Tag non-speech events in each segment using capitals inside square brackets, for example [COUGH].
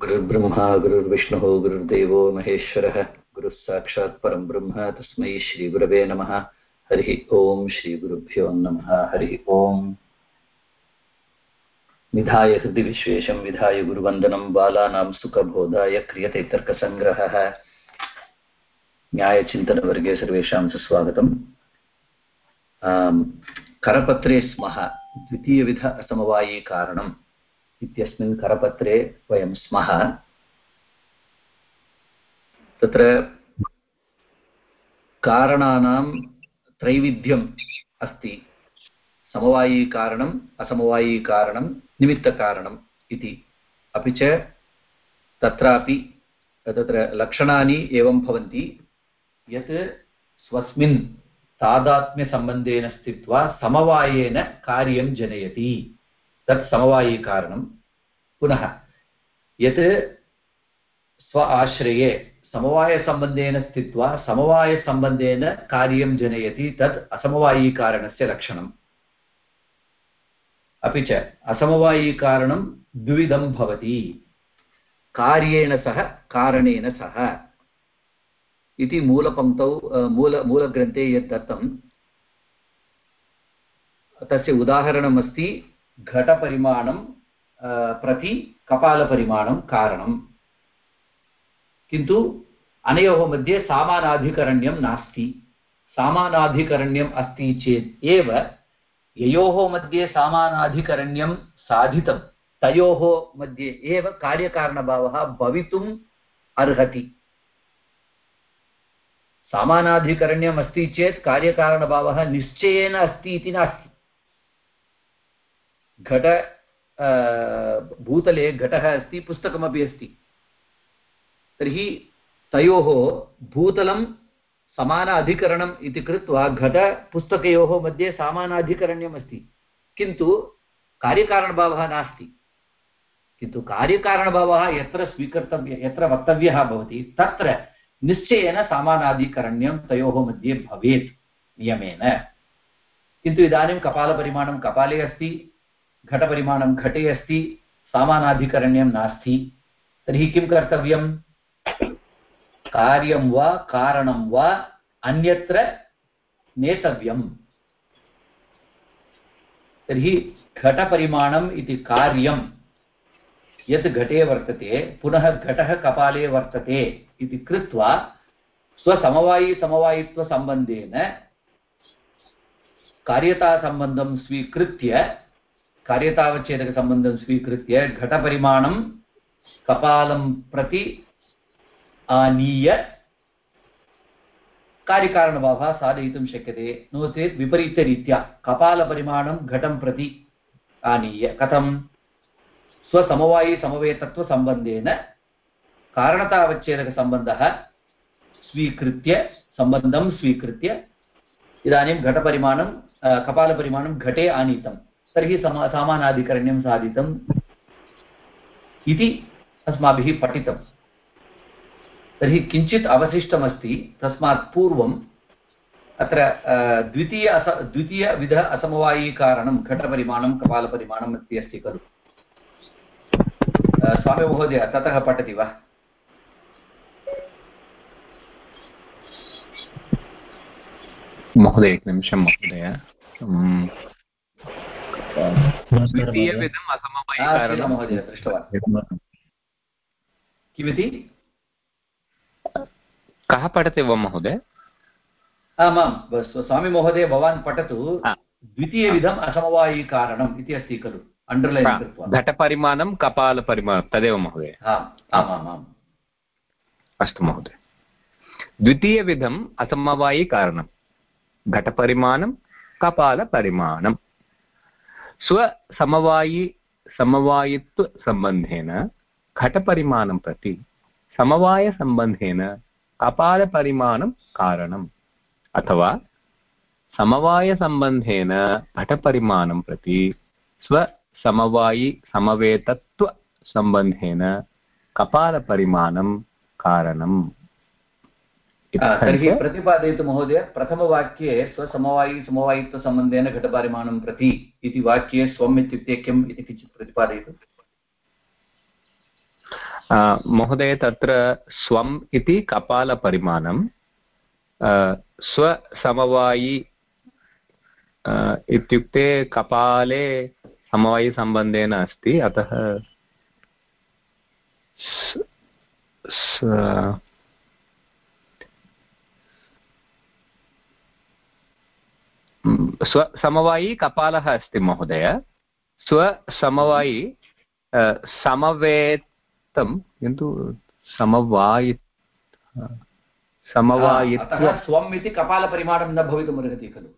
गुरुर्ब्रह्मा, गुरुर्विष्णुः, गुरुर्देवो महेश्वरः। गुरुः परं ब्रह्म, तस्मै श्रीगुरवे नमः। हरिः ॐ श्रीगुरुभ्यो नमः। हरिः ॐ निधाय हृदि विश्वेशं विधाय गुरुवन्दनं। बालानां सुखबोधाय क्रियते तर्कसङ्ग्रहः। न्यायचिन्तनवर्गे सर्वेषां सुस्वागतम् करपत्रे स्मः। द्वितीयविध असमवायीकारणम् इत्यस्मिन् करपत्रे वयं स्मः। तत्र कारणानां त्रैविध्यम् अस्ति। समवायीकारणम् असमवायीकारणं निमित्तकारणम् इति। अपि च तत्रापि तत्र लक्षणानि एवं भवन्ति। यत् स्वस्मिन् तादात्म्यसम्बन्धेन स्थित्वा समवायेन कार्यं जनयति। तत् समवायीकारणं पुनः, यत् स्व आश्रये समवायसम्बन्धेन स्थित्वा समवायसम्बन्धेन कार्यं जनयति, तत् असमवायीकारणस्य लक्षणम्। अपि च असमवायीकारणं द्विविधं भवति। कार्येण सह, कारणेन सह। इति मूलपङ्क्तौ मूल, मूलग्रन्थे यत् दत्तं तस्य उदाहरणमस्ति। घटपरिमाणं प्रति कपालपरिमाणं कारणं किन्तु अनयोः मध्ये सामानाधिकरण्यं नास्ति। सामानाधिकरण्यम् अस्ति चेत् एव ययोः मध्ये सामानाधिकरण्यं साधितं, तयोः मध्ये एव कार्यकारणभावः भवितुम् अर्हति। सामानाधिकरण्यम् अस्ति चेत् कार्यकारणभावः निश्चयेन अस्ति इति नास्ति। घट भूतले घटः अस्ति, पुस्तकमपि अस्ति। तर्हि तयोः भूतलं समान अधिकरणम् इति कृत्वा घटपुस्तकयोः मध्ये समानाधिकरण्यम् अस्ति किन्तु कार्यकारणभावः नास्ति। किन्तु कार्यकारणभावः यत्र स्वीकर्तव्य, यत्र वक्तव्यः भवति, तत्र निश्चयेन समानाधिकरण्यं तयोः मध्ये भवेत् नियमेन। किन्तु इदानीं कपालपरिमाणं कपाले अस्ति। घटपरिमाणं घटे अस्ति सामानाधिकरण्यं नास्ति। तर्हि किं कर्तव्यं? कार्यं वा, कारणं वा, अन्यत्र नेतव्यम्। तर्हि घटपरिमाणम् इति कार्यं, यत् घटे वर्तते, पुनः घटः कपाले वर्तते इति कृत्वा स्वसमवायिसमवायित्वसम्बन्धेन कार्यतासम्बन्धं स्वीकृत्य कार्यतावच्छेदकसम्बन्धं स्वीकृत्य घटपरिमाणं कपालं प्रति आनीय कार्यकारणभावः साधयितुं शक्यते. नो चेत् विपरीतरीत्या कपालपरिमाणं घटं प्रति आनीय. कथं? स्वसमवायिसमवेतत्वसम्बन्धेन कारणतावच्छेदकसम्बन्धः स्वीकृत्य, सम्बन्धं स्वीकृत्य, इदानीं घटपरिमाणं कपालपरिमाणं घटे आनीतं तर्हि समा, सामानाधिकरण्यं साधितम् इति अस्माभिः पठितं तर्हि किञ्चित् अवशिष्टमस्ति, तस्मात् पूर्वम् अत्र द्वितीय अस द्वितीयविध असमवायीकारणं घटपरिमाणं, कपालपरिमाणम् इति अस्ति खलु। स्वामिमहोदय ततः पठति वा? महोदय एकनिमिषं महोदय। द्वितीयविधम् असमवायिकारणं दृष्टवान्। किमिति कः पठति वा महोदय? आमां स्वामिमहोदय भवान् पठतु। द्वितीयविधम् असमवायिकारणम् इति अस्ति खलु। अण्डर्लैन् कृत्वा। घटपरिमाणं कपालपरिमाणं तदेव महोदय। आमामाम् अस्तु महोदय। द्वितीयविधम् असमवायिकारणं घटपरिमाणं कपालपरिमाणं स्वसमवायि समवायित्वसम्बन्धेन घटपरिमाणं प्रति, समवायसम्बन्धेन कपालपरिमाणं कारणम्, अथवा समवायसम्बन्धेन घटपरिमाणं प्रति स्वसमवायि समवेतत्वसम्बन्धेन कपालपरिमाणं कारणम्। तर्हि प्रतिपादयतु महोदय प्रथमवाक्ये स्वसमवायि समवायित्वसम्बन्धेन घटपरिमाणं प्रति इति वाक्ये स्वम् इत्युक्ते किम् इति किञ्चित् प्रतिपादयतु। महोदय तत्र स्वम् इति कपालपरिमाणं स्वसमवायि इत्युक्ते कपाले समवायिसम्बन्धेन अस्ति अतः स्वसमवायी कपालः अस्ति महोदय। स्वसमवायी समवेतं किन्तु समवायि समवायित्व स्वम् इति कपालपरिमाणं न भवितुमर्हति खलु।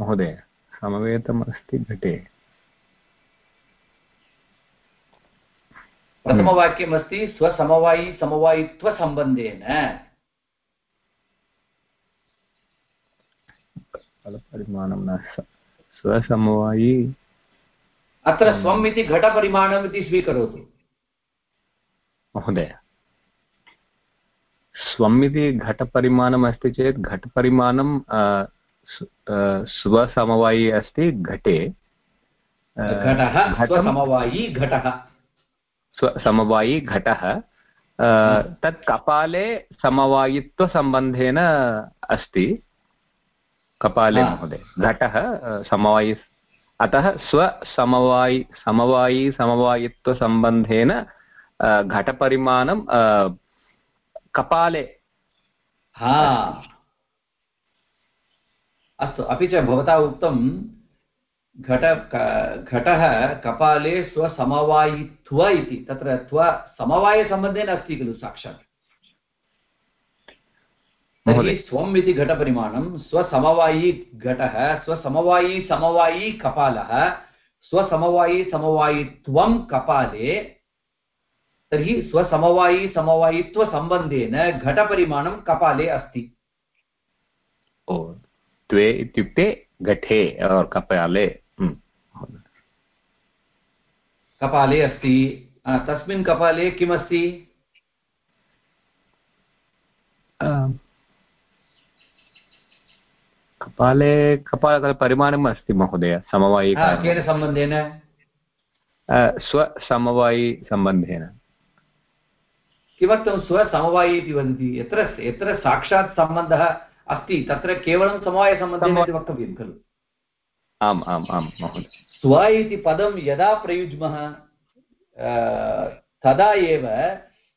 महोदय समवेतम् अस्ति घटे। प्रथमवाक्यमस्ति स्वसमवायि समवायित्वसम्बन्धेन। फलपरिमाणं न स्वसमवायि। अत्र स्वम् इति घटपरिमाणम् इति स्वीकरोतु। महोदय। स्वम् इति घटपरिमाणम् अस्ति चेत् घटपरिमाणं स्वसमवायि अस्ति घटे। घटः स्वसमवायी घटः। समवायी घटः। तत् कपाले समवायित्वसम्बन्धेन अस्ति। कपाले महोदय। घटः समवायि अतः स्वसमवायि समवायि समवायित्वसम्बन्धेन घटपरिमाणं कपाले। हा। अस्तु अपि च भवता उक्तं घट घटः कपाले स्वसमवायित्व इति। तत्र त्व समवायसम्बन्धेन अस्ति खलु साक्षात्। तर्हि स्वम् इति घटपरिमाणं स्वसमवायी घटः स्वसमवायी समवायी कपालः स्वसमवायी समवायित्वं कपाले तर्हि स्वसमवायी समवायित्वसम्बन्धेन घटपरिमाणं कपाले अस्ति। ओ द्वे इत्युक्ते घटे कपाले कपाले अस्ति। तस्मिन् कपाले किमस्ति? कपाले कपालपरिमाणम् अस्ति महोदय समवायि केन सम्बन्धेन? स्वसमवायिसम्बन्धेन किमर्थं स्वसमवायि इति वदति यत्र यत्र साक्षात् सम्बन्धः अस्ति तत्र केवलं समवायसम्बन्धेन इति वक्तव्यं खलु। आम् आम् आम् महोदय। स्व इति पदं यदा प्रयुज्मः तदा एव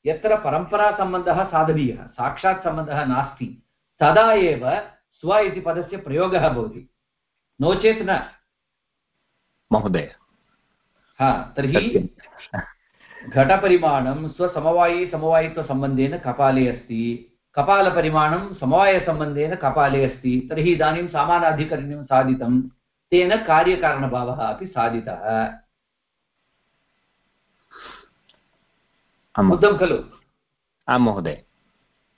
यत्र परम्परासम्बन्धः साधनीयः साक्षात् सम्बन्धः नास्ति तदा एव स्व इति पदस्य प्रयोगः भवति। नो चेत् न। महोदय। हा तर्हि घटपरिमाणं स्वसमवायी समवायित्वसम्बन्धेन कपाले अस्ति। कपालपरिमाणं समवायसम्बन्धेन कपाले अस्ति। तर्हि इदानीं सामानाधिकरण्यं साधितं। तेन कार्यकारणभावः अपि साधितः। बुद्धं खलु? आं महोदय।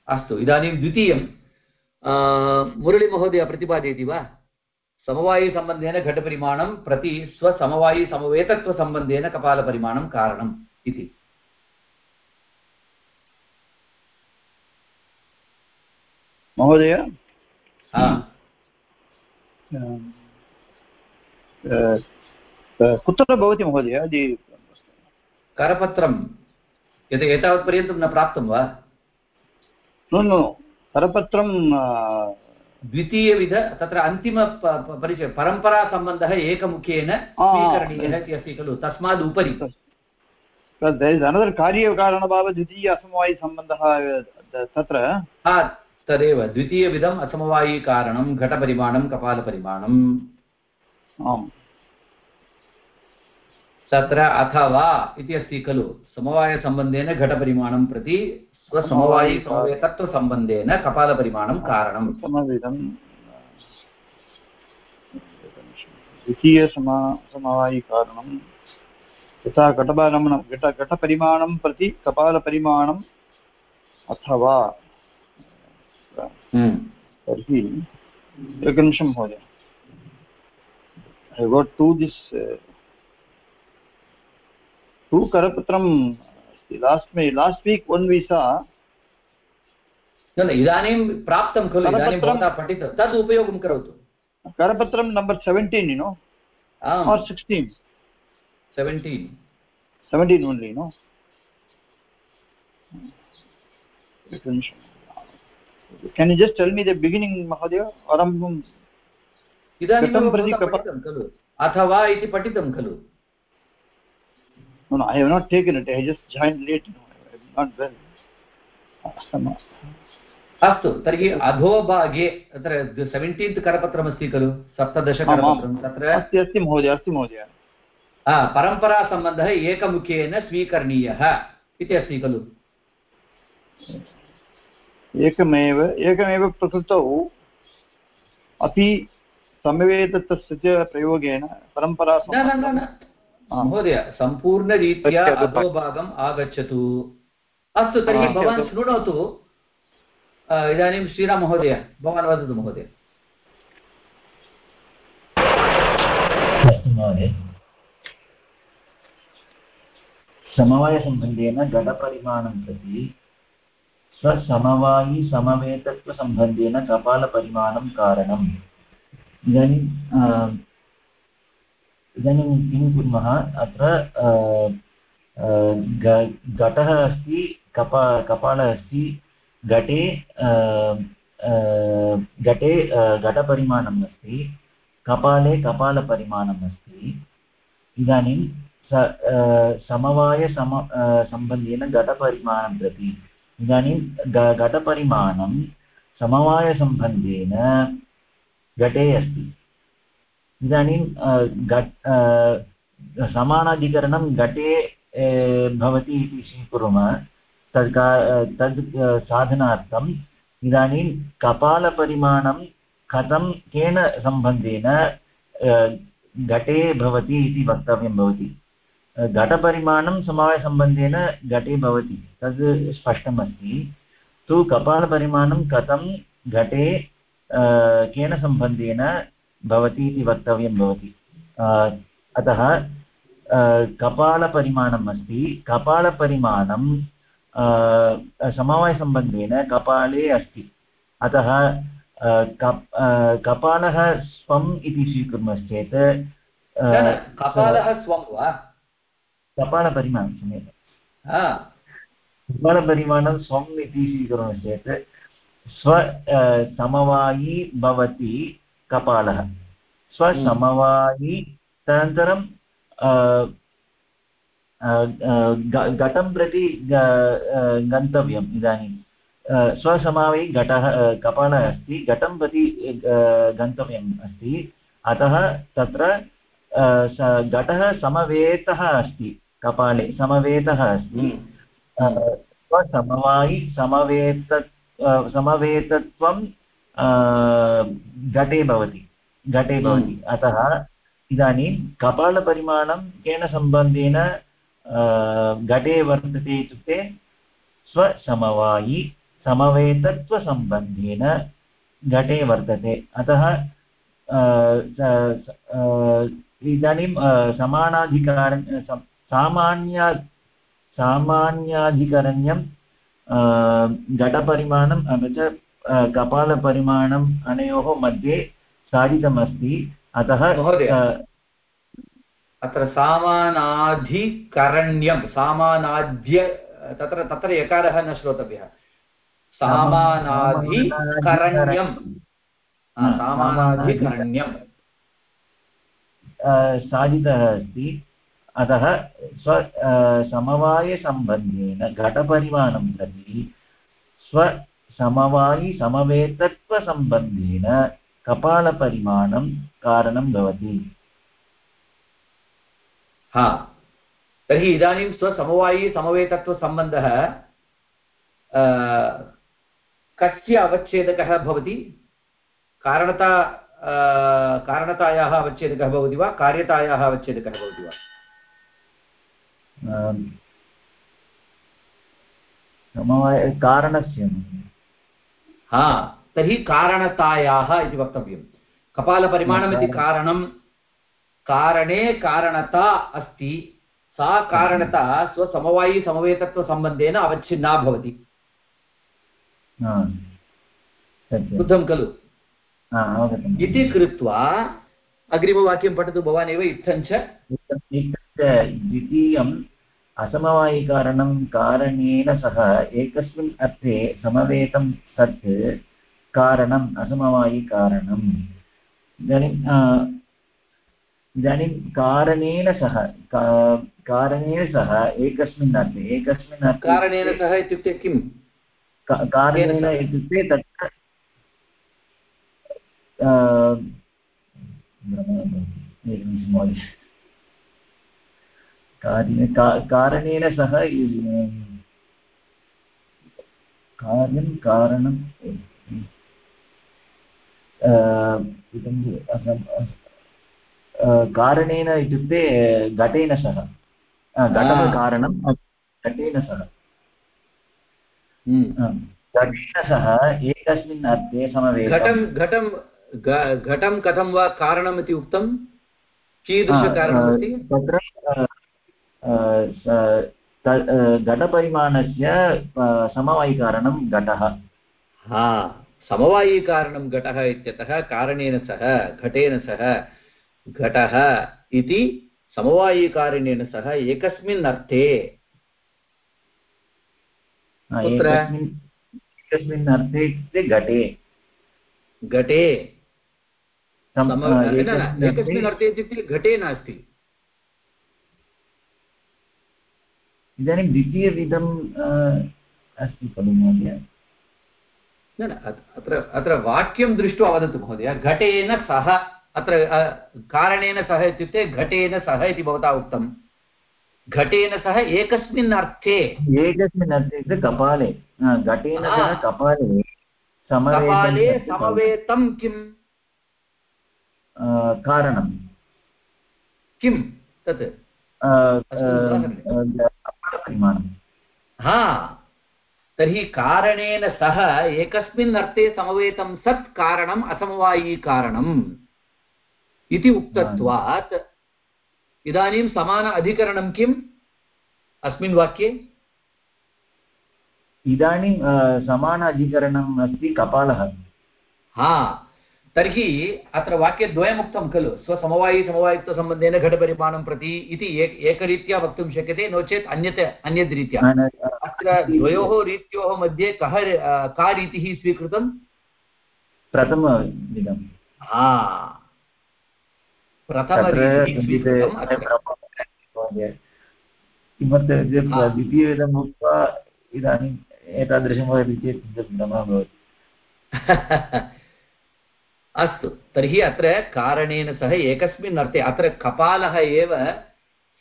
अस्तु इदानीं द्वितीयं मुरळीमहोदय प्रतिपादयति वा समवायिसम्बन्धेन घटपरिमाणं प्रति स्वसमवायिसमवेतत्वसम्बन्धेन कपालपरिमाणं कारणम् इति महोदय कुत्र भवति महोदय करपत्रं यत् एतावत्पर्यन्तं न प्राप्तं वा नो करपत्रं द्वितीयविध तत्र अन्तिम परिचय परम्परासम्बन्धः एकमुखेन स्वीकरणीयः इति अस्ति खलु तस्मात् उपरि। अनदर् कार्यकारणभाव द्वितीय असमवायिसम्बन्धः तत्र। तदेव द्वितीयविधम् असमवायिकारणं घटपरिमाणं कपालपरिमाणम्। आम्। तत्र अथवा इति अस्ति खलु समवायसम्बन्धेन घटपरिमाणं प्रति स्वसमवायि समवेतत्वसम्बन्धेन कपालपरिमाणं कारणं द्वितीयसमा समवायिकारणं यथा घटपरिमाणं घट घटपरिमाणं प्रति कपालपरिमाणम् अथवा तर्हि एकनिमिषं महोदय। I got to this uh, two Karapatram last May last week one we saw न इदानीं प्राप्तं खलु इदानीं भवता पठितं तद् उपयोगं करोतु करपत्रं number seventeen you know are sixteen seventeen 17 only no can you just tell me the beginning mahodaya arambham घटं प्रति खलु अथवा इति पठितं खलु no no i have not taken it. I just joined late. No, not well. अस्तु तर्हि अधोभागे तत्र सेवेण्टीन्त् करपत्रमस्ति खलु? सप्तदशकरपत्रं तत्र? अस्ति अस्ति महोदय अस्ति महोदय। परम्परासम्बन्धः एकमुखेन स्वीकरणीयः इति अस्ति खलु? एकमेव एकमेव प्रकृतौ अपि समवेतस्य च प्रयोगेन परम्परा न। महोदय सम्पूर्णरीत्या अधोभागम् आगच्छतु। अस्तु तर्हि भवान् शृणोतु। अ, इदानीं श्रीराममहोदय भवान् वदतु महोदय। समवायसम्बन्धेन घटपरिमाणं प्रति स्वसमवायि समवेतत्वसम्बन्धेन कपालपरिमाणं कारणम्। इदानीं इदानीं किं कुर्मः? अत्र घटः अस्ति, कपा, कपालः अस्ति, घटे घटे घटपरिमाणम् अस्ति, कपाले कपालपरिमाणम् अस्ति। इदानीं स समवायसम सम्बन्धेन घटपरिमाणं प्रति। इदानीं घटपरिमाणं समवायसम्बन्धेन घटे अस्ति। इदानीं घट समानाधिकरणं घटे भवति इति स्वीकुर्मः। तद् तद् साधनार्थम् इदानीं कपालपरिमाणं कथं, केन सम्बन्धेन घटे भवति इति वक्तव्यं भवति। घटपरिमाणं समवायसम्बन्धेन घटे भवति, तद् स्पष्टमस्ति। तु कपालपरिमाणं कथं, घटे केन सम्बन्धेन भवति इति वक्तव्यं भवति। अतः कपालपरिमाणम् अस्ति। कपालपरिमाणं समवायसम्बन्धेन कपाले अस्ति। अतः कप् कपालः स्वम् इति स्वीकुर्मश्चेत् कपालः स्वं वा? कपालपरिमाणं सम्यक्। कपालपरिमाणं स्वम् इति स्वीकुर्मश्चेत् स्व समवायी भवति। कपालः स्वसमवायी तदनन्तरं घटं प्रति गन्तव्यम् इदानीं। स्वसमावयि घटः कपालः अस्ति घटं प्रति गन्तव्यम् अस्ति। अतः तत्र घटः समवेतः अस्ति कपाले समवेतः अस्ति। अ, स्वसमवायि समवेत समवेतत्वं घटे भवति घटे भवति। अतः इदानीं कपालपरिमाणं केन सम्बन्धेन घटे वर्तते इत्युक्ते स्वसमवायि समवेतत्वसम्बन्धेन घटे वर्तते। अतः इदानीं समानाधिकार सम- सामान्य सामान्याधिकरण्यं घटपरिमाणम् अपि च कपालपरिमाणम् अनयोः मध्ये साधितमस्ति। अतः। अत्र सामानाधिकरण्यं सामानाद्य तत्र तत्र यकारः न श्रोतव्यः। सामानाधिकरण्यं सामानाधिकरण्यम्। साधितः अस्ति। अतः स्व समवायसम्बन्धेन घटपरिमाणं प्रति स्वसमवायिसमवेतत्वसम्बन्धेन कपालपरिमाणं कारणं भवति। हा तर्हि इदानीं स्वसमवायी समवेतत्वसम्बन्धः कस्य अवच्छेदकः भवति? कारणता कारणतायाः अवच्छेदकः भवति वा? कार्यतायाः अवच्छेदकः भवति वा? समवाय कारणस्य हा तर्हि कारणतायाः इति वक्तव्यं। कपालपरिमाणमिति कारणं कारणे कारणता अस्ति सा कारणता स्वसमवायी समवेतत्वसम्बन्धेन अवच्छिन्ना भवति। हा, बुद्धं खलु। इति कृत्वा अग्रिमवाक्यं पठतु भवान् एव इत्थञ्च द्वितीयं असमवायिकारणं कारणेन सह एकस्मिन् अर्थे समवेतं तत् कारणम् असमवायिकारणम्। इदानीं इदानीं कारणेन सह कारणेन सह एकस्मिन् अर्थे एकस्मिन् अर्थे कारणेन सह इत्युक्ते का- कारणेन इत्युक्ते तत्र एकनिमिषं महोदय। कार्य कारणेन सह कार्यं कारणं इदं असम्- कारणेन इत्युक्ते घटेन सह। घटः। कारणं घटेन सह। हम्म। घटेन सह एकस्मिन् अर्थे समवेतम् घटं घटं घटं कथं वा कारणम् इति उक्तं? कीदृशकारणमस्ति तत्र घटपरिमाणस्य समवायिकारणं घटः हा समवायीकारणं घटः इत्यतः कारणेन सह घटेन सह घटः इति समवायीकारणेन सह एकस्मिन् अर्थे कुत्र? एकस्मिन् अर्थे इत्युक्ते घटे घटे एकस्मिन् अर्थे इत्युक्ते घटे नास्ति इदानीं द्वितीयविधम् अस्ति खलु महोदय? न न अत्- अत्र अत्र वाक्यं दृष्ट्वा वदतु महोदय। घटेन सह अत्र कारणेन सह इत्युक्ते घटेन सह इति भवता उक्तं। घटेन सह एकस्मिन् अर्थे। एकस्मिन् अर्थे कपाले। घटेन सह कपाले। कपाले समवेतं किम्? कारणं किं तत्। हा तर्हि कारणेन सह एकस्मिन् अर्थे समवेतं सत् कारणम् असमवायीकारणम् इति उक्तत्वात्। इदानीं समान अधिकरणं किम्? अस्मिन् वाक्ये? इदानीं समान अधिकरणम् अस्ति कपालः। हा तर्हि अत्र वाक्यद्वयमुक्तं खलु। स्वसमवायिसमवायित्वसम्बन्धेन घटपरिमाणं प्रति इति एक एकरीत्या वक्तुं शक्यते नो चेत् अन्यत् अन्यद्रीत्या। अन- अत्र द्वयोः रीत्योः मध्ये कः का रीतिः स्वीकृतं? प्रथमविधं हा। [UNINTELLIGIBLE] हा। द्वितीयविधम् उक्त्वा इदानीम् एतादृशं वदति चेत् भवति। [LAUGHS] अस्तु। तर्हि अत्र कारणेन सह एकस्मिन् अर्थे अत्र कपालः एव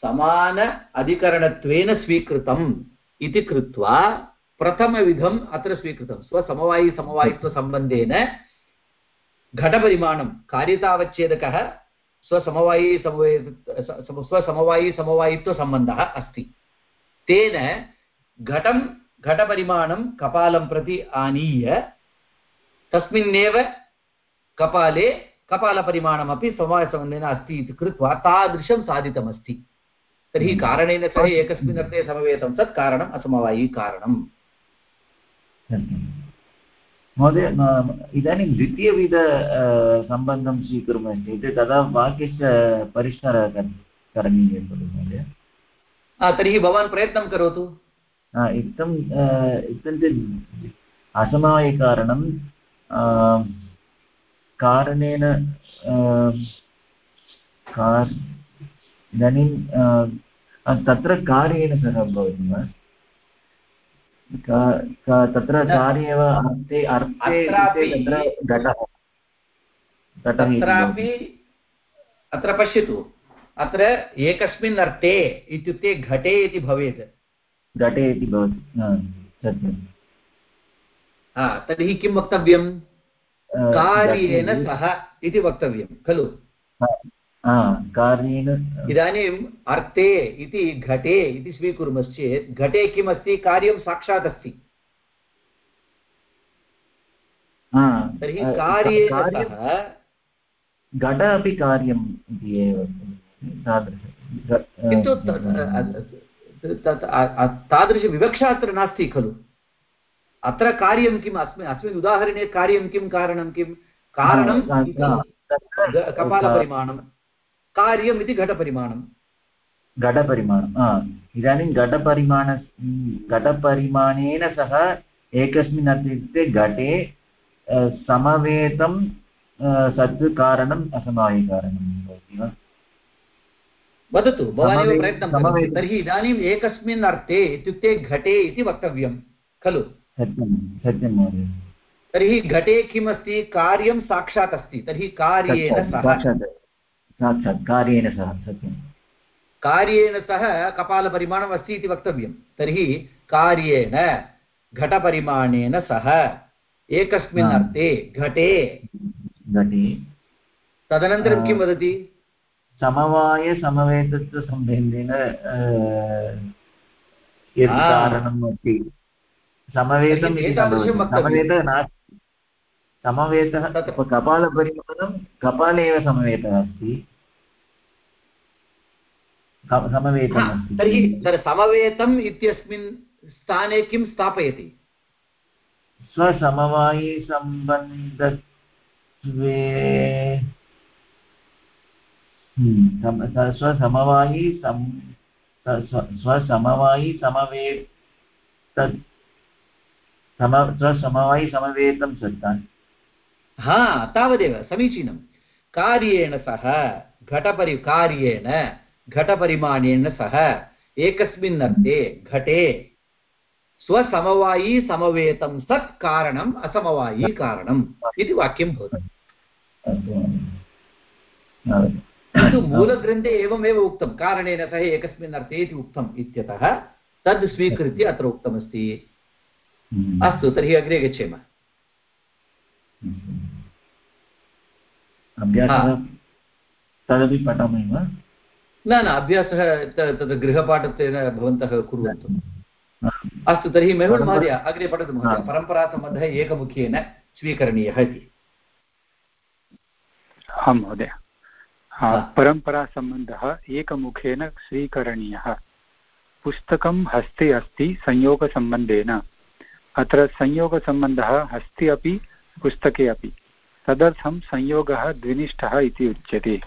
समान अधिकरणत्वेन स्वीकृतम् इति कृत्वा प्रथमविधम् अत्र स्वीकृतं स्वसमवायिसमवायित्वसम्बन्धेन घटपरिमाणं कार्यतावच्छेदकः स्वसमवायी समवे स्वसमवायिसमवायित्वसम्बन्धः अस्ति। तेन घटं घटपरिमाणं कपालं प्रति आनीय तस्मिन्नेव कपाले कपालपरिमाणमपि समवायसम्बन्धेन अस्ति इति कृत्वा तादृशं साधितमस्ति। तर्हि कारणेन सह एकस्मिन् अर्थे समवेतं तत् कारणम् असमवायीकारणम् महोदय इदानीं द्वितीयविध सम्बन्धं स्वीकुर्मः चेत् तदा वाक्यस्य परिष्कारः कर्- करणीयः खलु महोदय। तर्हि भवान् प्रयत्नं करोतु। हा, इत्थम् इत्युक्ते असमवायिकारणं कारणेन कार् इदानीं तत्र कार्येन सह भवति वा? का- का- तत्र। कार्ये एव अर्थे अर्थे तत्र घटः। घटः तत्रापि अत्र पश्यतु। अत्र एकस्मिन् अर्थे इत्युक्ते घटे इति भवेत्। घटे इति भवति। सत्यं तर्हि किं वक्तव्यं घटे- सह इति वक्तव्यं खलु? इदानीम् अर्थे इति घटे इति स्वीकुर्मश्चेत् घटे किमस्ति कार्यं साक्षात् अस्ति तर्हि सह घट अपि कार्यम् इति एव किन्तु तादृशविवक्षा अत्र नास्ति खलु? अत्र कार्यं किम् अस्मिन् अस्मिन् उदाहरणे कार्यं किं? कारणं किं? कारणं कपालपरिमाणं। कार्यम् इति घटपरिमाणं। घटपरिमाणं हा. इदानीं घटपरिमाण घटपरिमाणेन सह एकस्मिन् अर्थे इत्युक्ते घटे समवेतं सत् कारणम् असमवायिकारणं भवति वा? वदतु भवानेव प्रयत्नं तर्हि इदानीम् एकस्मिन् अर्थे इत्युक्ते घटे इति वक्तव्यं खलु? सत्यं सत्यं महोदय। तर्हि घटे किमस्ति? कार्यं साक्षात् अस्ति तर्हि कार्येण साक्षात् सह। साक्षात् कार्येण सह सत्यं कार्येण सह कपालपरिमाणम् अस्ति इति वक्तव्यं। तर्हि कार्येण घटपरिमाणेन सह। एकस्मिन् अर्थे घटे। घटे। तदनन्तरं किं वदति? समवायसमवेतत्वसम्बन्धेन यत् कारणम् अस्ति समवेतम् तर्हि इति। समवेतः नास्ति। समवेतः तत्र- कपालपरिमाणं कपाले एव समवेतः अस्ति। सम- समवेतम् अस्ति। तर्हि समवेतम् इत्यस्मिन् स्थाने किं स्थापयति? स्वसमवायिसम्बन्धत्वे। हम्म, स्वसमवायि सम् स्वसमवायि समवे तत् सम स्वसमवायि समवेतं सत्तान्। हा तावदेव समीचीनं। कार्येण सह घटपरि कार्येण घटपरिमाणेन सह एकस्मिन् अर्थे घटे। स्वसमवायी समवेतं सत् कारणम् असमवायी कारणम् इति वाक्यं भवति। किन्तु मूलग्रन्थे एवमेव उक्तं। कारणेन सह एकस्मिन् अर्थे इति उक्तम् इत्यतः तद् स्वीकृत्य अत्र उक्तमस्ति। अस्तु तर्हि अग्रे गच्छेम अभ्यासः। तदपि पठामि वा न न अभ्यासः तद् गृहपाठत्वेन भवन्तः कुर्वन्तु अस्तु तर्हि मेहुल् महोदय अग्रे पठतु महोदय। परम्परासम्बन्धः एकमुखेन स्वीकरणीयः इति आं महोदय। परम्परासम्बन्धः एकमुखेन स्वीकरणीयः पुस्तकं हस्ते अस्ति संयोगसम्बन्धेन अत्र संयोगसम्बन्धः हस्ते अपि, पुस्तके अपि। तदर्थं संयोगः द्विनिष्ठः इति उच्यते।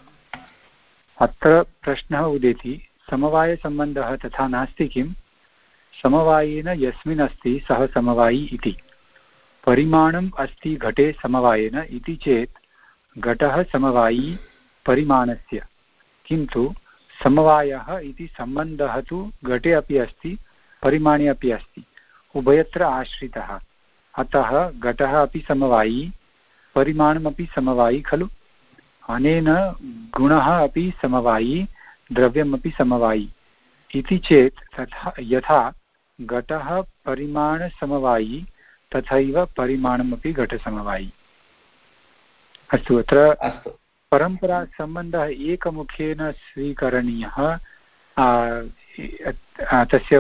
अत्र प्रश्नः उदेति, समवायसम्बन्धः तथा नास्ति किम्? समवायेन यस्मिन् अस्ति, सः समवायी इति। परिमाणम् अस्ति घटे समवायेन इति चेत्, घटः समवायी परिमाणस्य। किन्तु समवायः इति सम्बन्धः तु घटे अपि अस्ति, परिमाणे अपि अस्ति। उभयत्र आश्रितः। अतः घटः अपि समवायी परिमाणमपि समवायी खलु। अनेन गुणः अपि समवायी द्रव्यमपि समवायी। इति चेत् तथा यथा घटः परिमाणसमवायी तथैव परिमाणमपि घटसमवायी। अस्तु अत्र परम्परासम्बन्धः एकमुखेन स्वीकरणीयः तस्य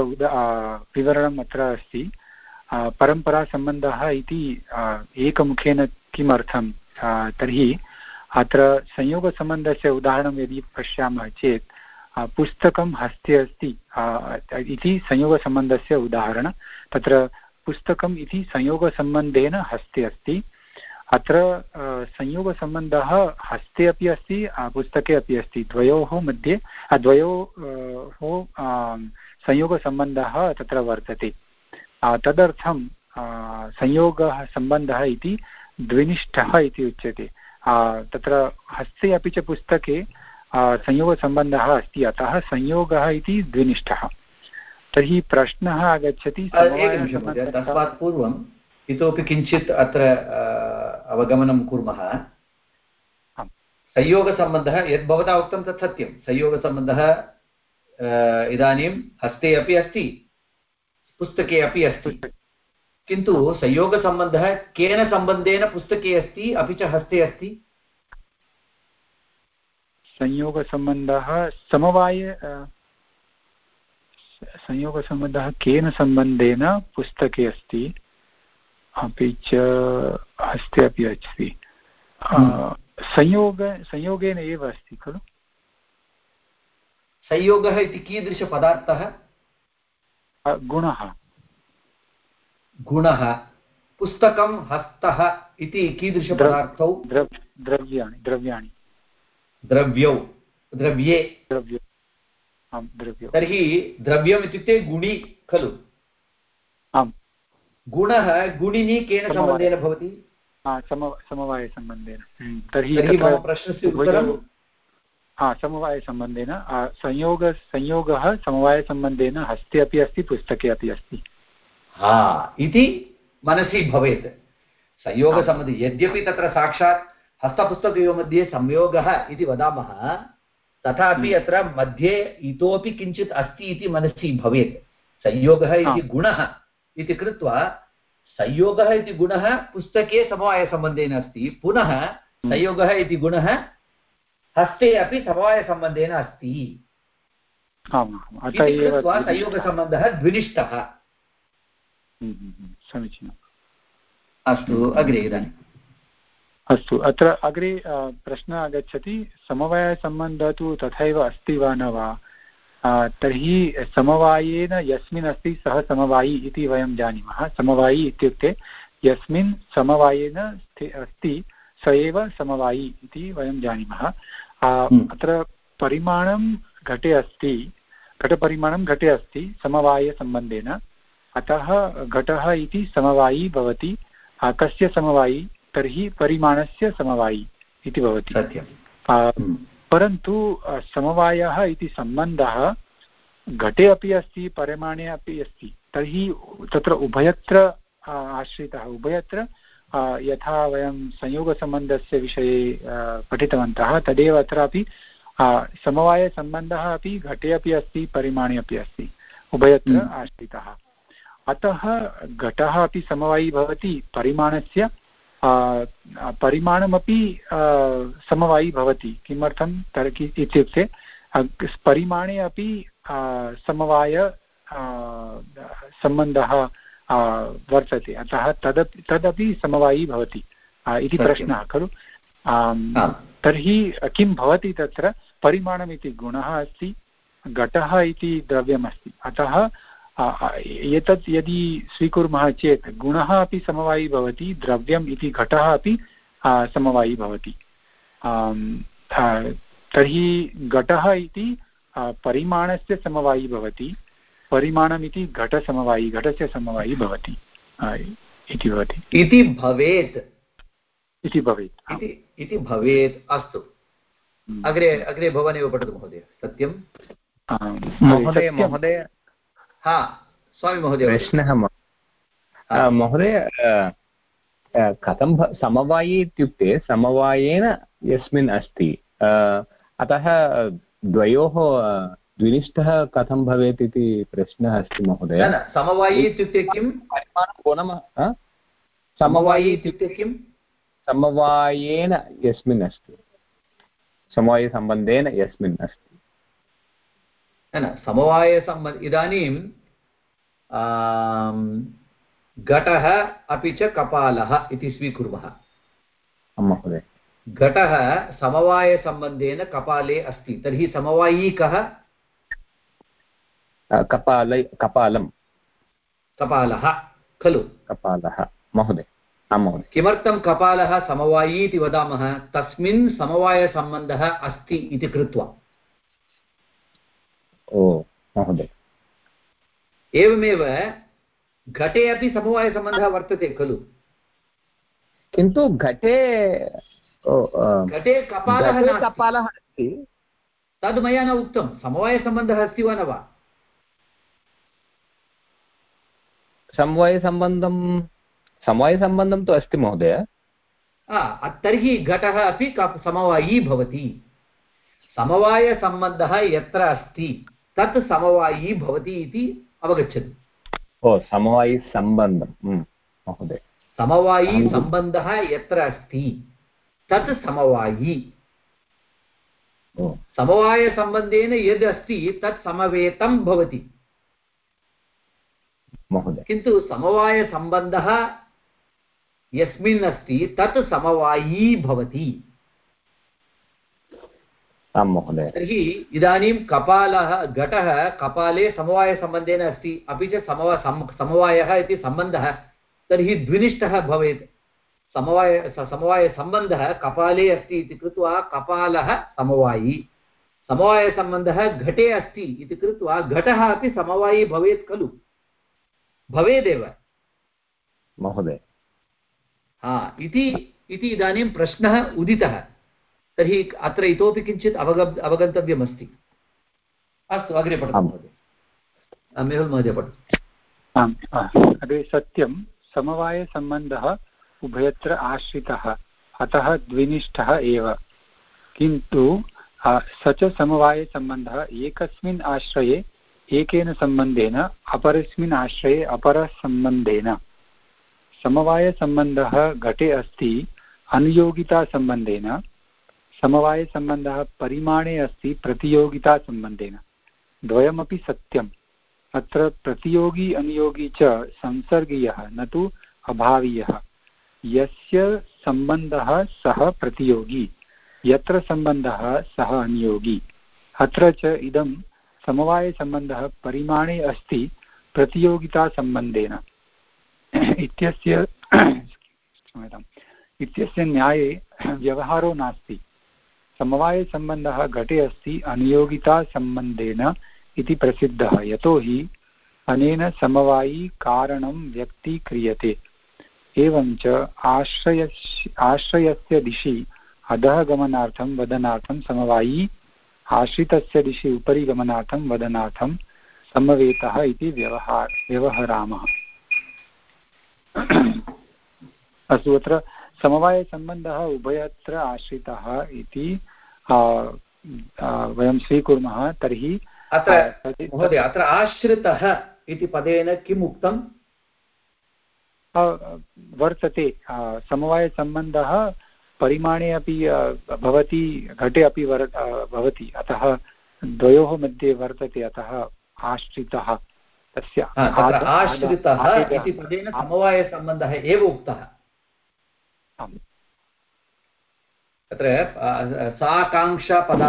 विवरणम् अत्र अस्ति. परम्परासम्बन्धः इति एकमुखेन किमर्थं तर्हि अत्र संयोगसम्बन्धस्य उदाहरणं यदि पश्यामः चेत् पुस्तकं हस्ते अस्ति. इति संयोगसम्बन्धस्य उदाहरणं. तत्र पुस्तकम् इति संयोगसम्बन्धेन हस्ते अस्ति. अत्र संयोगसम्बन्धः हस्ते अपि अस्ति पुस्तके अपि अस्ति। द्वयोः मध्ये द्वयोः संयोगसम्बन्धः तत्र वर्तते। तदर्थं संयोगः सम्बन्धः इति द्विनिष्ठः इति उच्यते। तत्र हस्ते अपि च पुस्तके संयोगसम्बन्धः अस्ति अतः संयोगः इति द्विनिष्ठः। तर्हि प्रश्नः आगच्छति तस्मात् पूर्वम् इतोपि किञ्चित् अत्र अवगमनं कुर्मः। संयोगसम्बन्धः यद् भवता उक्तं तत् सत्यं। संयोगसम्बन्धः इदानीं हस्ते अपि अस्ति पुस्तके अपि अस्ति। किन्तु संयोगसम्बन्धः केन सम्बन्धेन पुस्तके अस्ति अपि च हस्ते अस्ति? संयोगसम्बन्धः समवाय संयोगसम्बन्धः केन सम्बन्धेन पुस्तके अस्ति? अपि च हस्ते अपि अस्ति। अ, संयोग संयोगेन एव अस्ति खलु? संयोगः इति कीदृशपदार्थः? गुणः। गुणः। पुस्तकं हस्तः इति कीदृशपदार्थौ? द्रव द्रव्याणि द्रव्याणि। द्रव्यौ। द्रव्ये। द्रव्य। द्रव्यो। तर्हि द्रव्यम् इत्युक्ते गुणि खलु। गुणः गुणिनी केन। सम्बन्धेन भवति? हा, सम समवायसम्बन्धेन। तर्हि प्रश्नस्य उत्तरं हा समवायसम्बन्धेन संयोग संयोगः समवायसम्बन्धेन हस्ते अपि अस्ति पुस्तके अपि अस्ति। हा इति मनसि भवेत्। संयोगसम्बन्धि यद्यपि तत्र साक्षात् हस्तपुस्तकयोः मध्ये संयोगः इति वदामः तथापि हम्म। अत्र मध्ये इतोपि किञ्चित् अस्ति इति मनसि भवेत्। संयोगः इति गुणः। इति कृत्वा संयोगः इति गुणः पुस्तके समवायसम्बन्धेन अस्ति। पुनः संयोगः इति गुणः हस्ते अपि समवायसम्बन्धेन अस्ति। कृत्वा संयोगसम्बन्धः द्विनिष्ठः। हम्म, हम्म, हम्म, समीचीनम्। अस्तु अग्रे इदानीम्। अस्तु अत्र अग्रे प्रश्नः आगच्छति समवायसम्बन्धः तु तथैव अस्ति वा न वा? तर्हि समवायेन यस्मिन् अस्ति सः समवायी इति वयं जानीमः। समवायी इत्युक्ते यस्मिन् समवायेन अस्ति स एव समवायी इति वयं जानीमः। हम्म। अत्र परिमाणं घटे अस्ति घटपरिमाणं घटे अस्ति समवायसम्बन्धेन। अतः घटः इति समवायी भवति कस्य समवायी तर्हि परिमाणस्य समवायी इति भवति। सत्यम्। परन्तु समवायः इति सम्बन्धः घटे अपि अस्ति परिमाणे अपि अस्ति तर्हि तत्र उभयत्र आश्रितः उभयत्र यथा वयं संयोगसम्बन्धस्य विषये पठितवन्तः तदेव अत्रापि समवायसम्बन्धः अपि घटे अपि अस्ति परिमाणे अपि अस्ति उभयत्र हम्म। आश्रितः अतः घटः अपि समवायी भवति परिमाणस्य परिमाणमपि समवायी भवति। किमर्थं? तर्हि इत्युक्ते परिमाणे अपि समवाय सम्बन्धः वर्तते। अतः तदपि तदपि समवायी भवति इति प्रश्नः खलु। तर्हि किं भवति तत्र? परिमाणमिति गुणः अस्ति घटः इति द्रव्यमस्ति। अतः एतत् यदि स्वीकुर्मः चेत् गुणः अपि समवायी भवति द्रव्यम् इति घटः अपि समवायी भवति। अ, तर्हि घटः इति परिमाणस्य समवायी भवति परिमाणमिति घटसमवायी घटस्य समवायी भवति इति भवति। इति भवेत्। इति भवेत् इति इति भवेत् अस्तु। हम्म। अग्रे अग्रे भवानेव पठतु महोदय सत्यं महोदय महोदय हा स्वामी महोदय वदतु। प्रश्नः म- हा। अ, महोदय अ, अ, कथं भ- समवायी इत्युक्ते समवायेन यस्मिन् अस्ति अ, अतः द्वयोः अ, द्विनिष्ठः कथं भवेत् इति प्रश्नः अस्ति महोदय न न समवायी इत्युक्ते किं परिमाणं गुणम् अ? समवायी इत्युक्ते किं समवायेन यस्मिन् अस्ति समवायसम्बन्धेन यस्मिन् अस्ति न? समवायसम्बन्ध इदानीं घटः अपि च कपालः इति स्वीकुर्मः। महोदय। घटः समवायसम्बन्धेन कपाले अस्ति। तर्हि समवायी कः? कपाल कपालं कपालः खलु। कपालः। महोदय। महोदय। किमर्थं कपालः समवायी इति वदामः? तस्मिन् समवायसम्बन्धः अस्ति इति कृत्वा। ओ महोदय। एवमेव घटे अपि समवायसम्बन्धः वर्तते खलु? किन्तु घटे ओ, घटे कपालः कपालः अस्ति। तद् मया न उक्तं। समवायसम्बन्धः अस्ति वा न वा? समवायसम्बन्धं समवायसम्बन्धं तु अस्ति महोदय। आ, तर्हि घटः अपि समवायी भवति। समवायसम्बन्धः यत्र अस्ति। तत् समवायी भवति इति अवगच्छतु। ओ समवायिसम्बन्धं हम्म, महोदय। समवायीसम्बन्धः यत्र अस्ति तत् समवायी। समवायसम्बन्धेन यद् अस्ति तत् समवेतं भवति। किन्तु समवायसम्बन्धः यस्मिन् अस्ति तत् समवायी भवति। आं महोदय। तर्हि इदानीं कपालः घटः कपाले समवायसम्बन्धेन अस्ति अपि च समवा सम समवायः इति सम्बन्धः। तर्हि द्विनिष्ठः भवेत्। समवाय समवायसम्बन्धः कपाले अस्ति इति कृत्वा कपालः समवायी। समवायसम्बन्धः घटे अस्ति इति कृत्वा घटः अपि समवायी भवेत् खलु। भवेदेव। महोदय। हा इति इति इदानीं प्रश्नः उदितः। तर्हि अत्र इतोपि किञ्चित् अवग अवगन्तव्यमस्ति। अस्तु अग्रे पठतु महोदय। मेहुल् महोदय पठतु। आम् अग्रे सत्यं समवायसम्बन्धः उभयत्र आश्रितः अतः द्विनिष्ठः एव। किन्तु स च समवायसम्बन्धः एकस्मिन् आश्रये एकेन सम्बन्धेन अपरस्मिन् आश्रये अपरसम्बन्धेन। समवायसम्बन्धः घटे अस्ति अनुयोगितासम्बन्धेन समवायसम्बन्धः परिमाणे अस्ति प्रतियोगितासम्बन्धेन। द्वयमपि सत्यम्। अत्र प्रतियोगी, अनुयोगी च संसर्गीयः, न तु अभावीयः। यस्य सम्बन्धः सः प्रतियोगी, यत्र सम्बन्धः सः अनुयोगी। अत्र च इदं समवायसम्बन्धः परिमाणे अस्ति प्रतियोगितासम्बन्धेन। इत्यस्य [COUGHS] क्षम्यताम्। इत्यस्य न्याये व्यवहारो नास्ति। समवायसम्बन्धः घटे अस्ति, अनुयोगितासम्बन्धेन इति प्रसिद्धः। यतोहि अनेन समवायी कारणं व्यक्तीक्रियते। एवं च आश्रयस्य आश्रयस्य दिशि अधः गमनार्थं वदनार्थं समवायी, आश्रितस्य दिशि उपरि गमनार्थं वदनार्थं समवेतः इति व्यवहार व्यवहरामः। अस्तु, अत्र समवायसम्बन्धः उभयत्र आश्रितः इति वयं स्वीकुर्मः तर्हि अत्र महोदय अत्र आश्रितः इति पदेन किम् उक्तम्? वर्तते समवायसम्बन्धः परिमाणे अपि भवति घटे अपि वर् भवति अतः द्वयोः मध्ये वर्तते अतः आश्रितः तस्य आश्रितः इति पदेन समवायसम्बन्धः एव उक्तः। तत्र साकाङ्क्षापद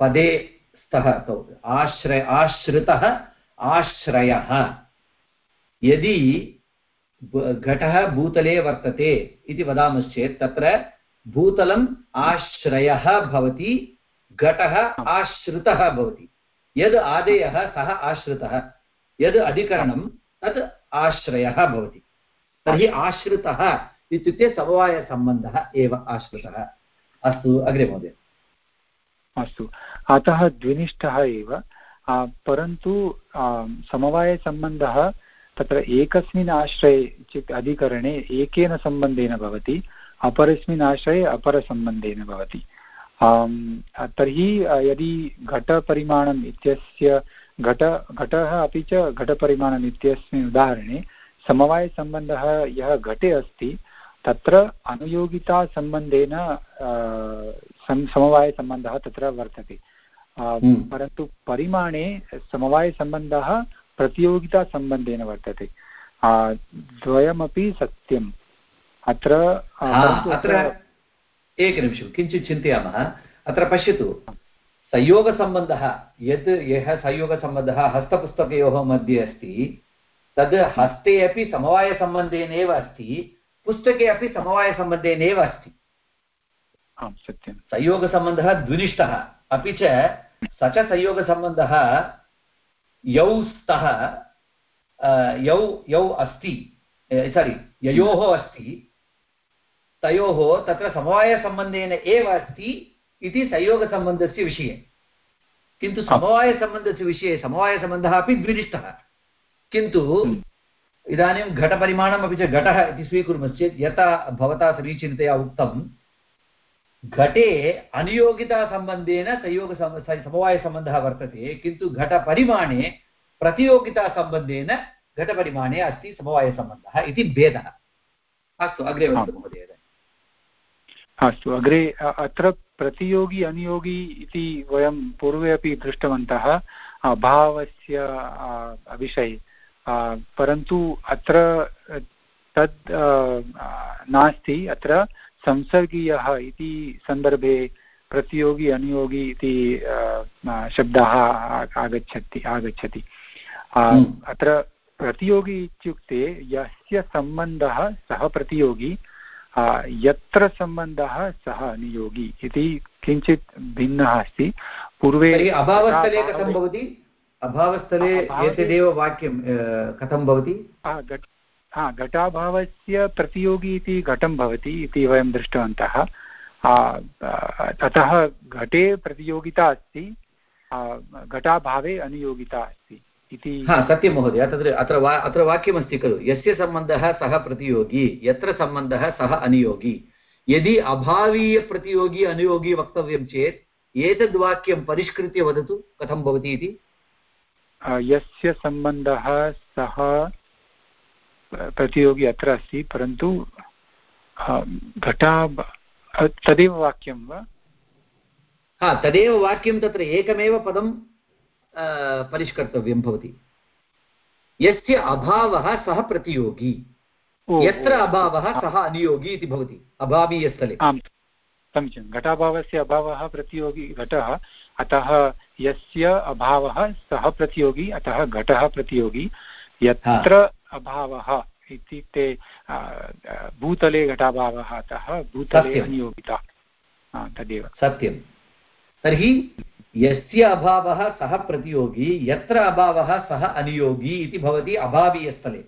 पदे स्तः आश्रय, आश्रितः, आश्रयः। यदि घटः भूतले वर्तते इति वदामश्चेत्, तत्र भूतलम् आश्रयः भवति, घटः आश्रितः भवति। यद् आदेयः सः आश्रितः, यद् अधिकरणं तत् आश्रयः भवति। तर्हि आश्रितः इत्युक्ते समवायसम्बन्धः एव आश्रितः। अस्तु, अग्रे महोदय। अस्तु। अतः द्विनिष्ठः एव। परन्तु समवायसम्बन्धः तत्र एकस्मिन् आश्रये इत्युक्ते अधिकरणे एकेन सम्बन्धेन भवति, अपरस्मिन् आश्रये अपरसम्बन्धेन भवति। तर्हि यदि घटपरिमाणम् इत्यस्य घट, घटः अपि च घटपरिमाणम् इत्यस्मिन् उदाहरणे समवायसम्बन्धः यः घटे अस्ति तत्र अनुयोगितासम्बन्धेन समवायसम्बन्धः तत्र वर्तते। हम्म। परन्तु परिमाणे समवायसम्बन्धः प्रतियोगितासम्बन्धेन वर्तते। द्वयमपि सत्यम्। अत्र अत्र एकनिमिषं किञ्चित् चिन्तयामः। अत्र पश्यतु संयोगसम्बन्धः यत् यः संयोगसम्बन्धः हस्तपुस्तकयोः मध्ये अस्ति तद् हस्ते अपि समवायसम्बन्धेन एव अस्ति पुस्तके अपि समवायसम्बन्धेन एव अस्ति। आम् सत्यं संयोगसम्बन्धः द्विनिष्ठः। अपि च स च संयोगसम्बन्धः यौ स्तः यौ यौ अस्ति सारि ययोः अस्ति तयोः तत्र समवायसम्बन्धेन एव अस्ति इति संयोगसम्बन्धस्य विषये। किन्तु समवायसम्बन्धस्य विषये समवायसम्बन्धः अपि द्विनिष्ठः। किन्तु हम्म। इदानीं घटपरिमाणम् अपि च घटः इति स्वीकुर्मश्चेत् यथा भवता समीचीनतया उक्तं घटे अनियोगितासम्बन्धेन संयोग समवायसम्बन्धः वर्तते किन्तु घटपरिमाणे प्रतियोगितासम्बन्धेन घटपरिमाणे अस्ति समवायसम्बन्धः इति भेदः। अस्तु अग्रे महोदय अस्तु अग्रे अत्र प्रतियोगी अनुयोगी इति वयं पूर्वे अपि दृष्टवन्तः भावस्य विषये परन्तु अत्र तद् नास्ति अत्र संसर्गीयः इति सन्दर्भे प्रतियोगी अनुयोगी इति शब्दः आगच्छति आगच्छति। हम्म। अत्र प्रतियोगी इत्युक्ते यस्य सम्बन्धः सः प्रतियोगी यत्र सम्बन्धः सः नियोगी इति किञ्चित् भिन्नः अस्ति। पूर्वे अभावस्थले कथं भवति? अभावस्थले एतदेव वाक्यं कथं भवति? हा घटाभावस्य प्रतियोगी इति घटं भवति इति वयं दृष्टवन्तः। अतः घटे प्रतियोगिता अस्ति घटाभावे अनियोगिता अस्ति इति सत्यं महोदय तत्र अत्र वा अत्र वाक्यमस्ति खलु। यस्य सम्बन्धः सः प्रतियोगी यत्र सम्बन्धः सः अनियोगी। यदि अभावीयप्रतियोगी अनुयोगी वक्तव्यं चेत् एतद्वाक्यं परिष्कृत्य वदतु कथं भवति इति। यस्य सम्बन्धः सः प्रतियोगी अत्र अस्ति परन्तु घटा तदेव वाक्यं वा? हा तदेव वाक्यं तत्र एकमेव पदं परिष्कर्तव्यं भवति। यस्य अभावः सः प्रतियोगी। यत्र अभावः सः अनियोगी इति भवति। अभावीयस्थले। आम्। समीचीनं। घटाभावस्य अभावः प्रतियोगी घटः अतः यस्य अभावः सः प्रतियोगी अतः घटः प्रतियोगी। यत्र अभावः इत्युक्ते भूतले घटाभावः अतः भूतले अनियोगिता। तदेव। सत्यं तर्हि यस्य अभावः सः प्रतियोगी यत्र अभावः सः अनियोगी इति भवति अभावीयस्थले।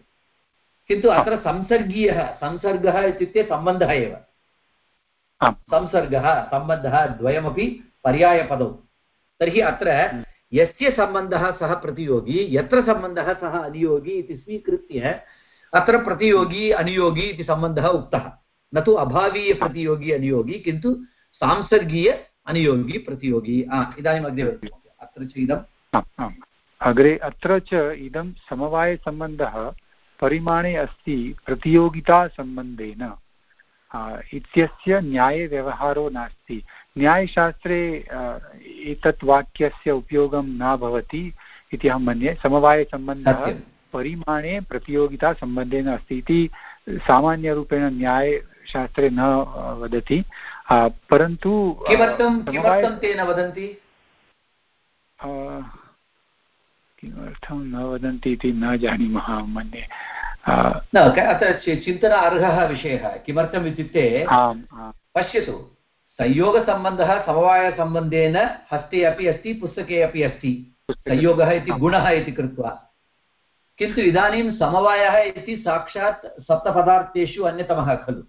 किन्तु अत्र संसर्गीयः संसर्गः इत्युक्ते सम्बन्धः एव। संसर्गः सम्बन्धः द्वयमपि पर्यायपदौ। तर्हि अत्र यस्य सम्बन्धः सः प्रतियोगी यत्र सम्बन्धः सः अनियोगी इति स्वीकृत्य अत्र प्रतियोगी अनियोगी इति सम्बन्धः उक्तः। न तु अभावीयप्रतियोगी अनियोगी किन्तु सांसर्गीय अनियोगी प्रतियोगी। इदानीम् अग्रे अत्र च इदम् अग्रे अत्र च इदं समवायसम्बन्धः परिमाणे अस्ति प्रतियोगितासम्बन्धेन। इत्यस्य न्यायव्यवहारो नास्ति। न्यायशास्त्रे एतत् वाक्यस्य उपयोगं न भवति इति अहं मन्ये। समवायसम्बन्धः परिमाणे प्रतियोगितासम्बन्धेन अस्ति इति सामान्यरूपेण न्यायशास्त्रे न वदति। परन्तु किमर्थं तेन वदन्ति? किमर्थं न वदन्ति इति न जानीमः मन्ये। न अत्र चिन्तना अर्हः विषयः किमर्थम् इत्युक्ते पश्यतु संयोगसम्बन्धः समवायसम्बन्धेन हस्ते अपि अस्ति पुस्तके अपि अस्ति। संयोगः इति गुणः इति कृत्वा। किन्तु इदानीं समवायः इति साक्षात् सप्तपदार्थेषु अन्यतमः खलु।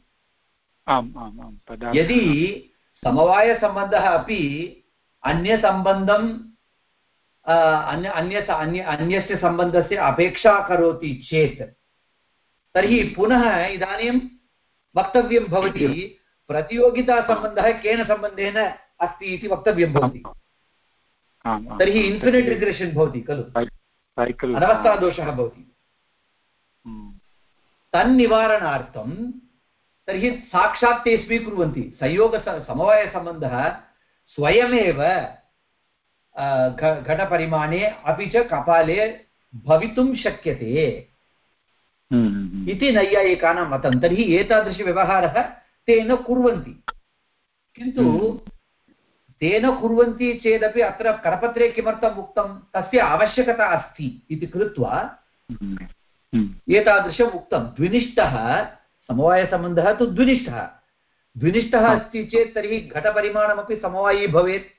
यदि समवायसम्बन्धः अपि अन्यसम्बन्धं अन्य अन्य अन्य अन्यस्य सम्बन्धस्य अपेक्षा करोति चेत् तर्हि पुनः इदानीं वक्तव्यं भवति। प्रतियोगितासम्बन्धः केन सम्बन्धेन अस्ति इति वक्तव्यं भवति। तर्हि इन्फिनिट् रिग्रेशन् भवति खलु? अनवस्थादोषः भवति। हम्म। तन्निवारणार्थं तर्हि साक्षात् ते स्वीकुर्वन्ति। संयोग समवायसम्बन्धः स्वयमेव घटपरिमाणे अपि च कपाले भवितुं शक्यते। इति नैयायिकानां मतं तर्हि एतादृशव्यवहारः ते न कुर्वन्ति। किन्तु तेन कुर्वन्ति चेदपि अत्र करपत्रे किमर्थम् उक्तं? तस्य आवश्यकता अस्ति इति कृत्वा एतादृशम् उक्तं। द्विनिष्ठः समवायसम्बन्धः तु द्विनिष्ठः। द्विनिष्ठः अस्ति चेत् तर्हि घटपरिमाणमपि समवायी भवेत्।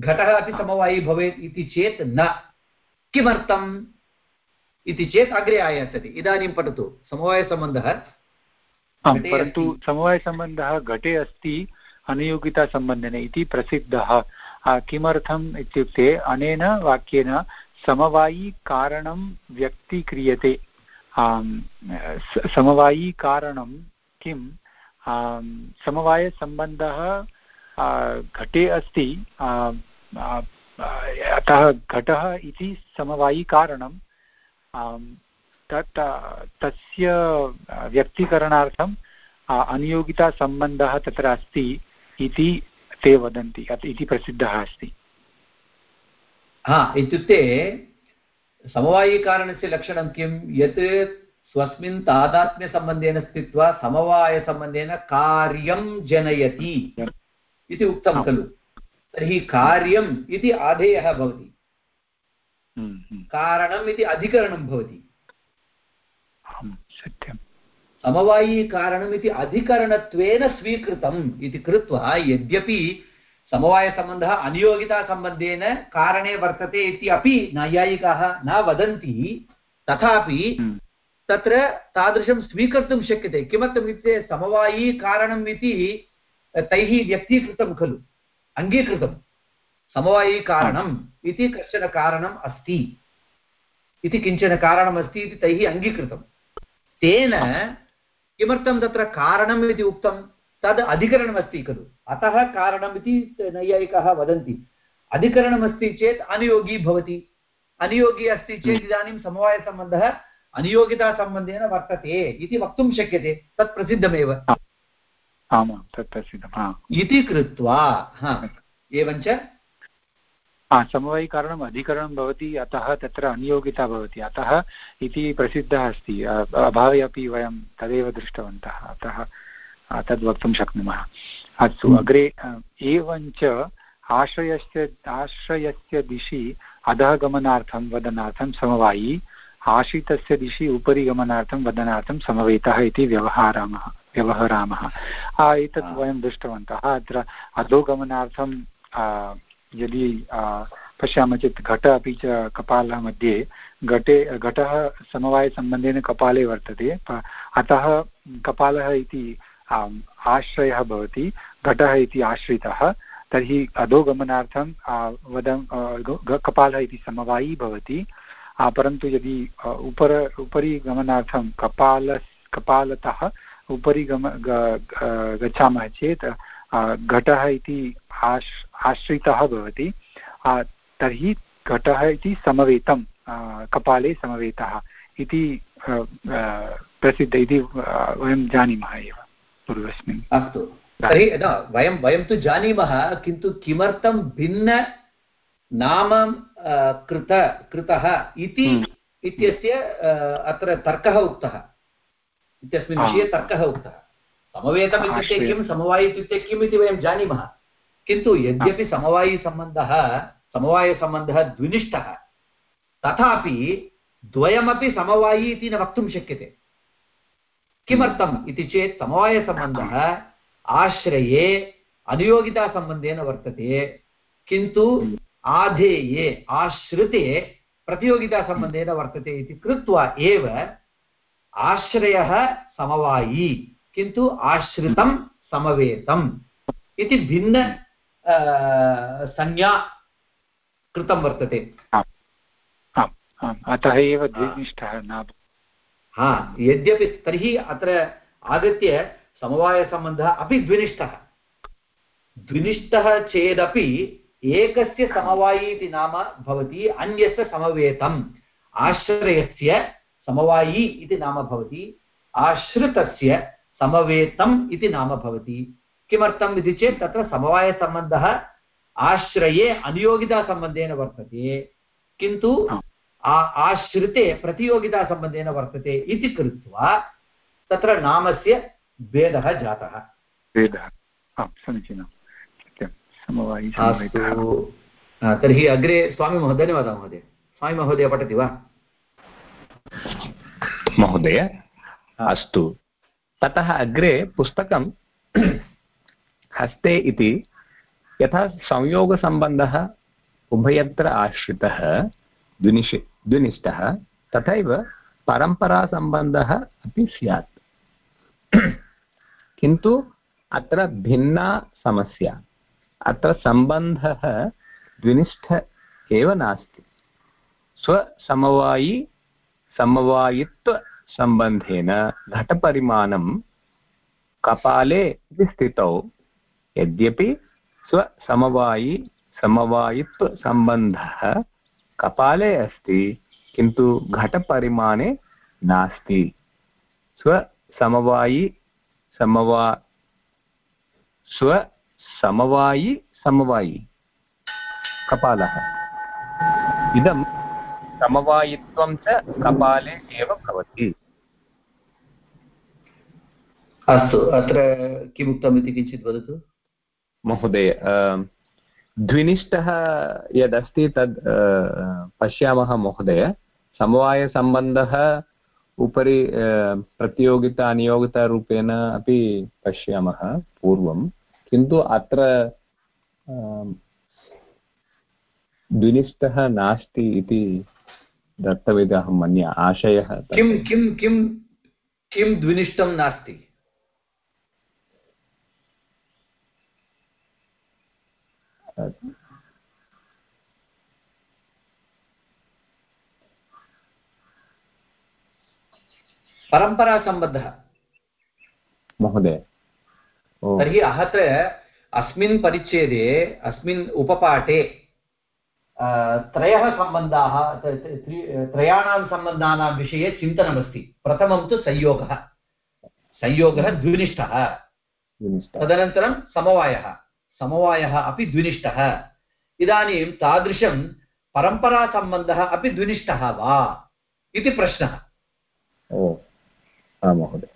घटः अपि समवायी भवेत् इति चेत् न। किमर्थम्? इति चेत् अग्रे आयास्यति। इदानीं पठतु। समवायसम्बन्धः परन्तु समवायसम्बन्धः घटे अस्ति अनियोगितासम्बन्धेन इति प्रसिद्धः। किमर्थम् इत्युक्ते अनेन वाक्येन समवायीकारणं व्यक्तीक्रियते। समवायीकारणं किं समवायसम्बन्धः घटे अस्ति। अतः घटः इति समवायीकारणं तत् तस्य व्यक्तीकरणार्थम् अनियोगितासम्बन्धः तत्र अस्ति इति ते वदन्ति इति प्रसिद्धः अस्ति। हा इत्युक्ते समवायिकारणस्य लक्षणं किं? यत् स्वस्मिन् तादात्म्यसम्बन्धेन स्थित्वा समवायसम्बन्धेन कार्यं जनयति इति उक्तं खलु। तर्हि कार्यम् इति आधेयः भवति। कारणम् इति अधिकरणं भवति। सत्यं समवायीकारणमिति अधिकरणत्वेन स्वीकृतम् इति कृत्वा यद्यपि समवायसम्बन्धः अनियोगितासम्बन्धेन कारणे वर्तते इति अपि नैयायिकाः न वदन्ति तथापि हम्म। तत्र तादृशं स्वीकर्तुं शक्यते। किमर्थम् इत्युक्ते समवायीकारणम् इति तैः व्यक्तीकृतं खलु अङ्गीकृतं समवायीकारणम् इति कश्चन कारणम् अस्ति। इति किंचन कारणमस्ति इति तैः अङ्गीकृतं तेन किमर्थं तत्र कारणम् इति उक्तं? तद् अधिकरणमस्ति खलु। अतः कारणम् इति नैयायिकाः वदन्ति। अधिकरणमस्ति चेत् अनुयोगी भवति। अनुयोगी अस्ति चेत् इदानीं समवायसम्बन्धः अनियोगितासम्बन्धेन वर्तते इति वक्तुं शक्यते। तत् प्रसिद्धमेव। आमां तत् प्रसिद्धं इति कृत्वा एवञ्च हा समवायिकारणम् अधिकरणं भवति अतः तत्र अनियोगिता भवति। अतः इति प्रसिद्धः अस्ति। अभावे अपि वयं तदेव दृष्टवन्तः। अतः तद् वक्तुं शक्नुमः। अस्तु अग्रे अ, एवञ्च आश्रयस्य आश्रयस्य दिशि अधः गमनार्थं वदनार्थं समवायी आश्रितस्य दिशि उपरि गमनार्थं वदनार्थं समवेतः इति व्यवहारामः व्यवहरामः। एतत् वयं दृष्टवन्तः। अत्र अधोगमनार्थं यदि पश्यामः चेत् घट अपि च कपालः मध्ये, घटे, घटः समवायसम्बन्धेन कपाले वर्तते अतः कपालः इति आश्रयः भवति, घटः इति आश्रितः, तर्हि अधोगमनार्थं वदं कपालः इति समवायी भवति परन्तु यदि उपर, उपरि गमनार्थं कपाल कपालतः उपरि गम गच्छामः चेत् घटः इति आश् आश्रितः भवति। तर्हि घटः इति समवेतं कपाले समवेतः इति प्रसिद्ध इति वयं जानीमः एव पूर्वस्मिन्। अस्तु। तर्हि न वयं वयं तु जानीमः किन्तु किमर्थं भिन्न नाम कृत कृतः इति हम्म। इत्यस्य अत्र तर्कः उक्तः। इत्यस्मिन् विषये तर्कः उक्तः। समवेतम् इत्युक्ते. किं? समवायि इत्युक्ते किम् इति वयं जानीमः। किन्तु यद्यपि समवायिसम्बन्धः समवायसम्बन्धः द्विनिष्ठः तथापि द्वयमपि समवायी इति न वक्तुं शक्यते। किमर्थम् इति चेत् समवायसम्बन्धः आश्रये अनुयोगितासम्बन्धेन वर्तते। किन्तु आधेये आश्रिते प्रतियोगितासम्बन्धेन वर्तते इति कृत्वा एव आश्रयः समवायी। किन्तु आश्रितं समवेतम् इति भिन्न संज्ञा कृतं वर्तते। अतः एव द्विनिष्ठः न हा यद्यपि तर्हि अत्र आगत्य समवायसम्बन्धः अपि द्विनिष्ठः। द्विनिष्ठः चेदपि एकस्य समवायी इति नाम भवति अन्यस्य समवेतम्। आश्रयस्य समवायी इति नाम भवति आश्रितस्य समवेतम् इति नाम भवति। किमर्थम् इति चेत् तत्र समवायसम्बन्धः आश्रये अनियोगितासम्बन्धेन वर्तते किन्तु आ- आश्रिते प्रतियोगितासम्बन्धेन वर्तते इति कृत्वा तत्र नामस्य भेदः जातः। भेदः। समीचीनं। सत्यं। समवायि अस्तु। तर्हि अग्रे स्वामी महोदय धन्यवादः महोदय। स्वामी महोदय पठति वा? महोदय अस्तु। ततः अग्रे पुस्तकं [CLEARS THROAT] हस्ते इति यथा संयोगसम्बन्धः उभयत्र आश्रितः द्विनिश् द्विनिष्ठः, तथैव परम्परासम्बन्धः अपि स्यात्। [CLEARS THROAT] किन्तु अत्र भिन्ना समस्या। अत्र सम्बन्धः द्विनिष्ठ एव नास्ति। स्वसमवायी समवायित्वसम्बन्धेन घटपरिमाणं कपाले स्थितौ यद्यपि स्वसमवायी समवायित्वसम्बन्धः कपाले अस्ति, किन्तु घटपरिमाणे नास्ति। स्वसमवायी समवा स्वसमवायी समवायी। कपालः। इदं समवायित्वं च कपाले एव भवति अस्तु अत्र किमुक्तम् इति किञ्चित् वदतु महोदय अ, द्विनिष्ठः यदस्ति तद् अ, पश्यामः महोदय समवायसम्बन्धः उपरि प्रतियोगिता अनियोगितारूपेण अपि पश्यामः पूर्वं किन्तु अत्र द्विनिष्ठः नास्ति इति दत्तमिति अहं मन्ये आशयः किं किं किं किं द्विनिष्ठं नास्ति? परम्परासम्बद्धः। महोदय तर्हि आहत अस्मिन् परिच्छेदे अस्मिन् उपपाठे त्रयः सम्बन्धाः त्रयाणां सम्बन्धानां विषये चिन्तनमस्ति। प्रथमं तु संयोगः। संयोगः द्विनिष्ठः। तदनन्तरं समवायः। समवायः अपि द्विनिष्ठः। इदानीं तादृशं परम्परासम्बन्धः अपि द्विनिष्ठः वा? इति प्रश्नः। महोदय।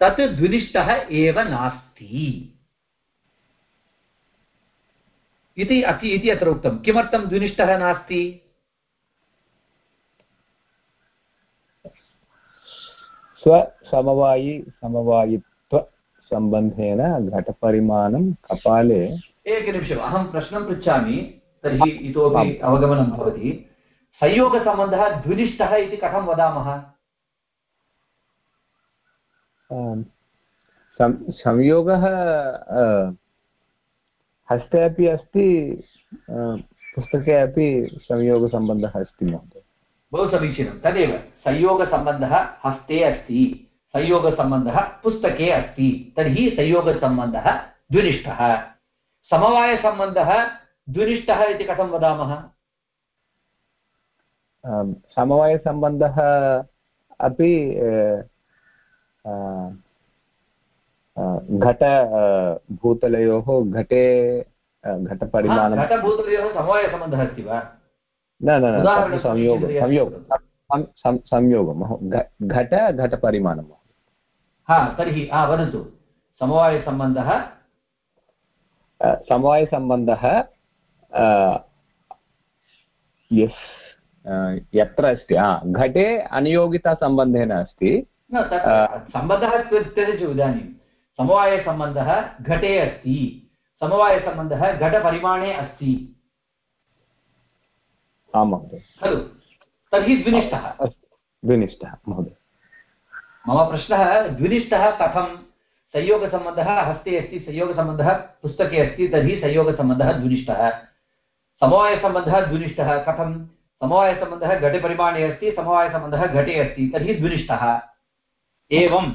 तत् द्विनिष्ठः एव नास्ति। इति अति इति अत्र उक्तं किमर्थं द्विनिष्ठः नास्ति? स्वसमवायि समवायित्वसम्बन्धेन घटपरिमाणं कपाले एकनिमिषम् अहं प्रश्नं पृच्छामि तर्हि इतोपि अवगमनं भवति। संयोगसम्बन्धः द्विनिष्ठः इति कथं वदामः? संयोगः हस्ते अपि अस्ति पुस्तके अपि संयोगसम्बन्धः अस्ति महोदय। बहु समीचीनं। तदेव संयोगसम्बन्धः हस्ते अस्ति संयोगसम्बन्धः पुस्तके अस्ति तर्हि संयोगसम्बन्धः द्विनिष्ठः। समवायसम्बन्धः द्विनिष्ठः इति कथं वदामः? समवायसम्बन्धः अपि घट भूतलयोः घटे घटपरिमाणं घटभूतलयोः समवायसम्बन्धः अस्ति वा? न न संयोग संयोग संयोगं घट घटपरिमाणं हा तर्हि हा वदतु समवायसम्बन्धः समवायसम्बन्धः यस् यत्र अस्ति घटे अनियोगितासम्बन्धेन अस्ति। सम्बन्धः त्यजतु इदानीं समवायसम्बन्धः घटे अस्ति। समवायसम्बन्धः घटपरिमाणे अस्ति। आं महोदय। खलु? तर्हि द्विनिष्ठः। द्विनिष्ठः महोदय। मम प्रश्नः द्विनिष्ठः कथं? संयोगसम्बन्धः हस्ते अस्ति संयोगसम्बन्धः पुस्तके अस्ति तर्हि संयोगसम्बन्धः द्विनिष्ठः। समवायसम्बन्धः द्विनिष्ठः कथं? समवायसम्बन्धः घटपरिमाणे अस्ति समवायसम्बन्धः घटे अस्ति तर्हि द्विनिष्ठः। एवम्।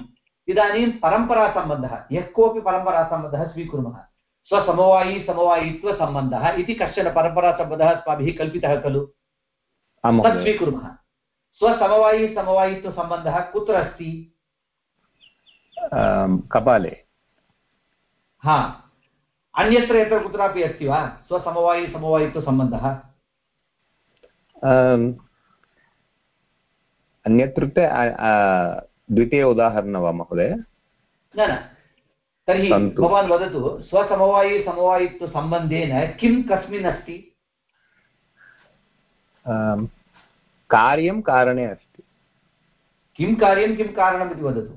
इदानीं परम्परासम्बन्धः यः कोऽपि परम्परासम्बन्धः स्वीकुर्मः। स्वसमवायी समवायित्वसम्बन्धः इति कश्चन परम्परासम्बन्धः अस्माभिः कल्पितः खलु? तत् स्वीकुर्मः। स्वसमवायी समवायित्वसम्बन्धः कुत्र अस्ति? कपाले। हा। अन्यत्र यत्र कुत्रापि अस्ति वा? स्वसमवायी समवायित्वसम्बन्धः अन्यत्रुक्ते द्वितीय उदाहरणं वा महोदय? न न। तर्हि भवान् वदतु स्वसमवायि समवायित्वसम्बन्धेन किं कस्मिन् अस्ति? कार्यं कारणे अस्ति। किं कार्यं किं कारणम् इति वदतु?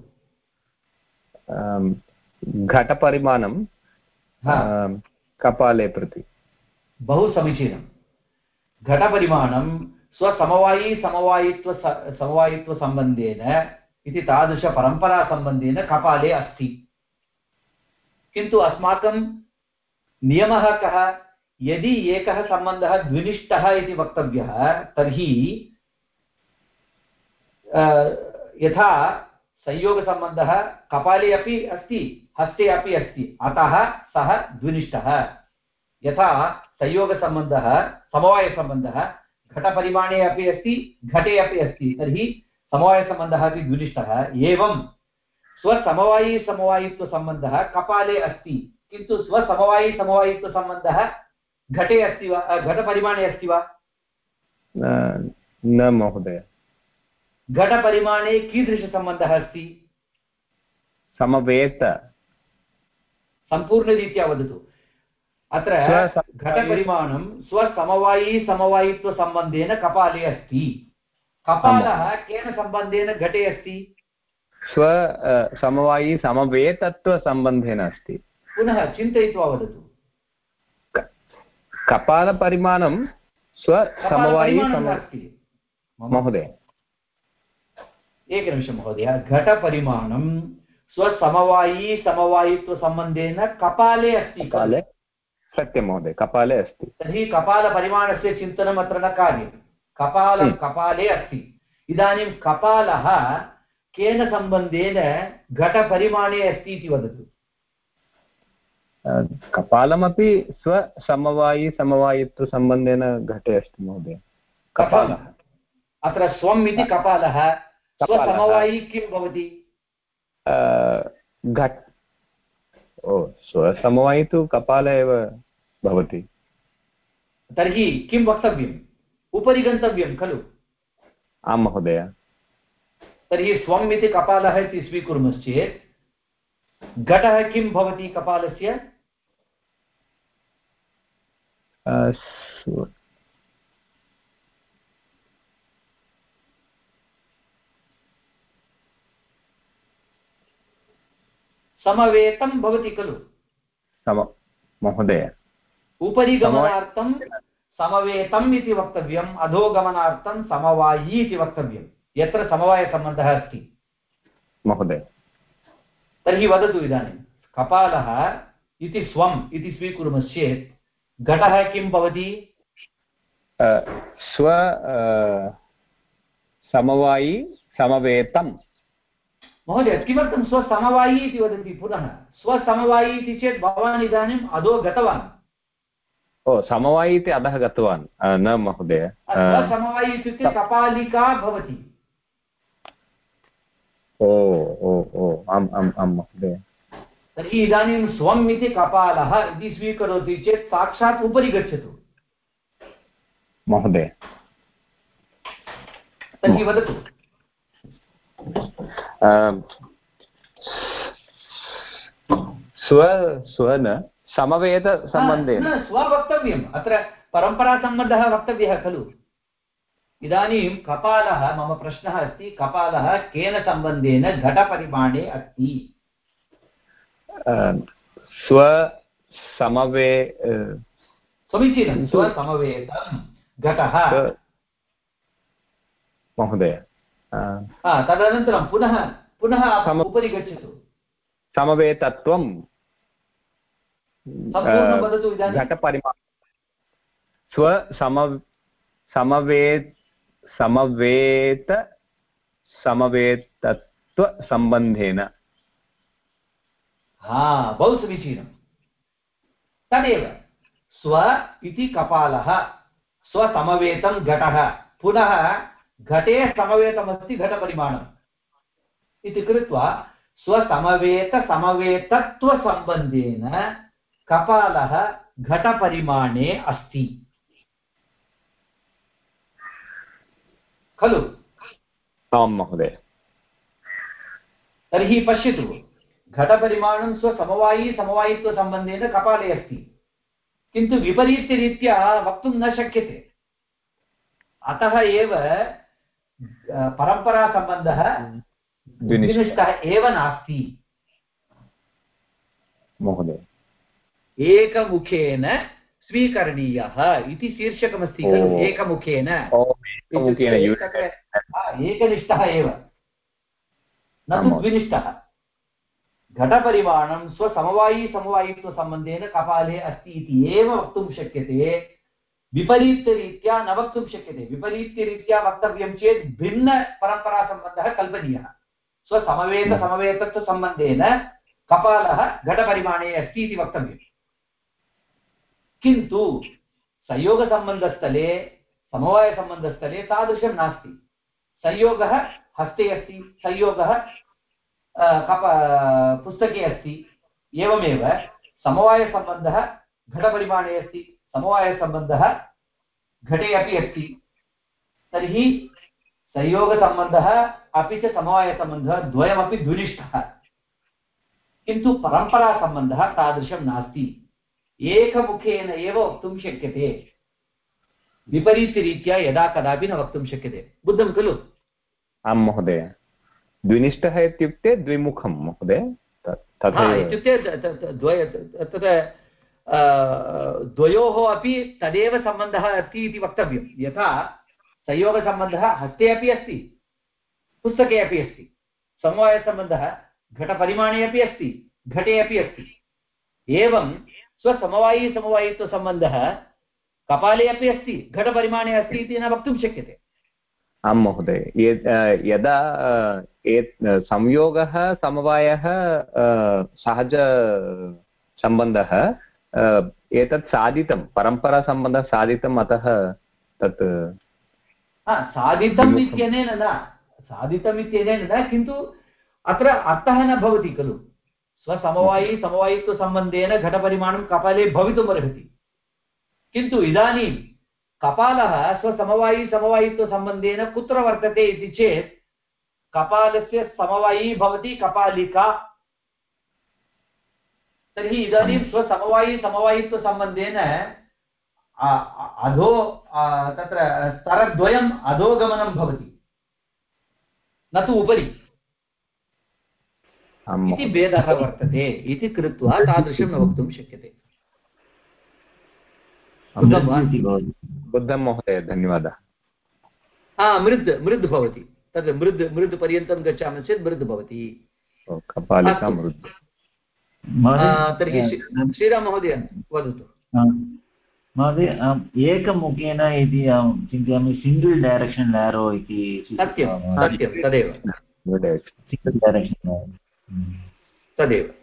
घटपरिमाणं कपाले प्रति। बहु समीचीनं। घटपरिमाणं स्वसमवायी समवायित्व समवायित्वसम्बन्धेन इति तादृशपरम्परासम्बन्धेन कपाले अस्ति। किन्तु अस्माकं नियमः कः? यदि एकः सम्बन्धः द्विनिष्ठः इति वक्तव्यः, तर्हि यथा संयोगसम्बन्धः कपाले अपि अस्ति, हस्ते अपि अस्ति, अतः सः द्विनिष्ठः। यथा संयोगसम्बन्धः, समवायसम्बन्धः, घटपरिमाणे अपि अस्ति, घटे अपि अस्ति, तर्हि समवायसम्बन्धः अपि द्विनिष्ठः एवं स्वसमवायी समवायित्वसम्बन्धः कपाले अस्ति किन्तु स्वसमवायी समवायित्वसम्बन्धः घटे अस्ति वा घटपरिमाणे अस्ति वा? न महोदय। घटपरिमाणे कीदृशसम्बन्धः अस्ति? समवेत। सम्पूर्णरीत्या वदतु। अत्र घटपरिमाणं स्वसमवायी समवायित्वसम्बन्धेन कपाले अस्ति। कपालः केन सम्बन्धेन घटे अस्ति? स्व समवायी समवेतत्वसम्बन्धेन अस्ति। पुनः चिन्तयित्वा वदतु। कपालपरिमाणं स्वसमवायी महोदय। एकनिमिषं महोदय। घटपरिमाणं स्वसमवायी समवायित्वसम्बन्धेन कपाले अस्ति कपाले। सत्यं महोदय कपाले अस्ति। तर्हि कपालपरिमाणस्य चिन्तनम् अत्र न कार्यं कपाल हम्म। कपाले अस्ति। इदानीं कपालः केन सम्बन्धेन घटपरिमाणे अस्ति इति वदतु। कपालमपि स्वसमवायी समवायित्वसम्बन्धेन घटे अस्ति महोदय। कपालः। अत्र स्वम् इति कपालः। कपालः। स्वसमवायी किं भवति? घट्। ओ स्वसमवायी तु कपाल एव भवति। तर्हि किं वक्तव्यम्? उपरि गन्तव्यं खलु? आं महोदय। तर्हि स्वम् इति कपालः इति स्वीकुर्मश्चेत् घटः किं भवति कपालस्य? समवेतं भवति खलु? सम महोदय। उपरि गमनार्थं समवेतम् इति वक्तव्यम् अधोगमनार्थं समवायी इति वक्तव्यं यत्र समवायसम्बन्धः अस्ति। महोदय। तर्हि वदतु इदानीं कपालः इति स्वम् इति स्वीकुर्मश्चेत् घटः किं भवति? स्व समवायी समवेतं महोदय किमर्थं स्वसमवायी इति वदति पुनः स्वसमवायी इति चेत् भवान् इदानीम् अधो गतवान् ओ समवायी इति अधः गतवान् न महोदय स्वसमवायी इत्युक्ते कपालिका भवति। ओ ओ ओ आम् आम् आं महोदय। तर्हि इदानीं स्वम् इति कपालः इति स्वीकरोति चेत् साक्षात् उपरि गच्छतु। महोदय। तर्हि वदतु। स्व स्व न समवेतसम्बन्धेन न स्ववक्तव्यम्। अत्र परम्परासम्बन्धः वक्तव्यः खलु। इदानीं कपालः मम प्रश्नः अस्ति कपालः केन सम्बन्धेन घटपरिमाणे अस्ति? स्व समवे अ, समीचीनं स्वसमवेतं घटः। महोदय तदनन्तरं पुनः पुनः उपरि गच्छतु। समवेतत्वं घटपरिमा स्व सम समवे समवेत समवेतत्वसम्बन्धेन हा बहु समीचीनं तदेव स्व इति कपालः स्वसमवेतं घटः पुनः घटे समवेतमस्ति घटपरिमाणम्। इति कृत्वा स्वसमवेतसमवेतत्वसम्बन्धेन कपालः घटपरिमाणे अस्ति। खलु? आं महोदय। तर्हि पश्यतु। घटपरिमाणं स्वसमवायी समवायित्वसम्बन्धेन कपाले अस्ति। किन्तु विपरीतरीत्या वक्तुं न शक्यते। अतः एव परम्परासम्बन्धः द्विनिष्ठः एव नास्ति। महोदय। एकमुखेन स्वीकरणीयः इति शीर्षकमस्ति खलु एकमुखेन। एकनिष्ठः एव। न तु द्विनिष्ठः। घटपरिमाणं स्वसमवायी समवायित्वसम्बन्धेन कपाले अस्ति इति एव वक्तुं शक्यते। विपरीतरीत्या न वक्तुं शक्यते। विपरीतरीत्या वक्तव्यं चेत् भिन्नपरम्परासम्बन्धः कल्पनीयः। स्वसमवेतसमवेतत्वसम्बन्धेन कपालः घटपरिमाणे अस्ति इति वक्तव्यम्। किन्तु संयोगसम्बन्धस्थले, समवायसम्बन्धस्थले तादृशं नास्ति। संयोगः हस्ते अस्ति, संयोगः कप, पुस्तके अस्ति, एवमेव समवायसम्बन्धः घटपरिमाणे अस्ति, समवायसम्बन्धः घटे अपि अस्ति। तर्हि संयोगसम्बन्धः अपि च समवायसम्बन्धः द्वयमपि द्विनिष्ठः। किन्तु परम्परासम्बन्धः तादृशं नास्ति। एकमुखेन एव वक्तुं शक्यते विपरीतरीत्या यदा कदापि न वक्तुं शक्यते बुद्धं खलु आं महोदय द्विनिष्ठः इत्युक्ते द्विमुखं महोदय इत्युक्ते तत्र द्वयोः अपि तदेव सम्बन्धः अस्ति इति वक्तव्यं यथा संयोगसम्बन्धः हस्ते अपि अस्ति पुस्तके अपि अस्ति समवायसम्बन्धः घटपरिमाणे अपि अस्ति घटे अपि अस्ति एवं स्वसमवायिसमवायित्वसम्बन्धः कपाले अपि अस्ति घटपरिमाणे अस्ति इति न वक्तुं शक्यते। आं महोदय यदा संयोगः समवायः सहजसम्बन्धः एतत् साधितं परम्परासम्बन्धः साधितम् अतः तत् साधितम् इत्यनेन न साधितम् इत्यनेन न किन्तु अत्र अर्थः न भवति खलु। स्वसमवायी समवायित्वसम्बन्धेन घटपरिमाणं कपाले भवितुमर्हति किन्तु इदानीं कपालः स्वसमवायी समवायित्वसम्बन्धेन कुत्र वर्तते इति चेत् कपालस्य समवायी भवति कपालिका। तर्हि इदानीं स्वसमवायी समवायित्वसम्बन्धेन अधो तत्र स्तरद्वयम् अधोगमनं भवति। न तु उपरि। इति भेदः वर्तते इति कृत्वा तादृशं न वक्तुं शक्यते। बुद्धं महोदय धन्यवादः। हा मृद् मृद् भवति। तद् मृद् मृद् पर्यन्तं गच्छामः चेत् मृद् भवति। तर्हि श्रीराममहोदय वदतु। महोदय एकमुखेन इति अहं चिन्तयामि सिङ्गल् डैरेक्षन् एरो इति सत्यं सत्यं तदेव। सिङ्गल् डैरेक्षन् तदेव।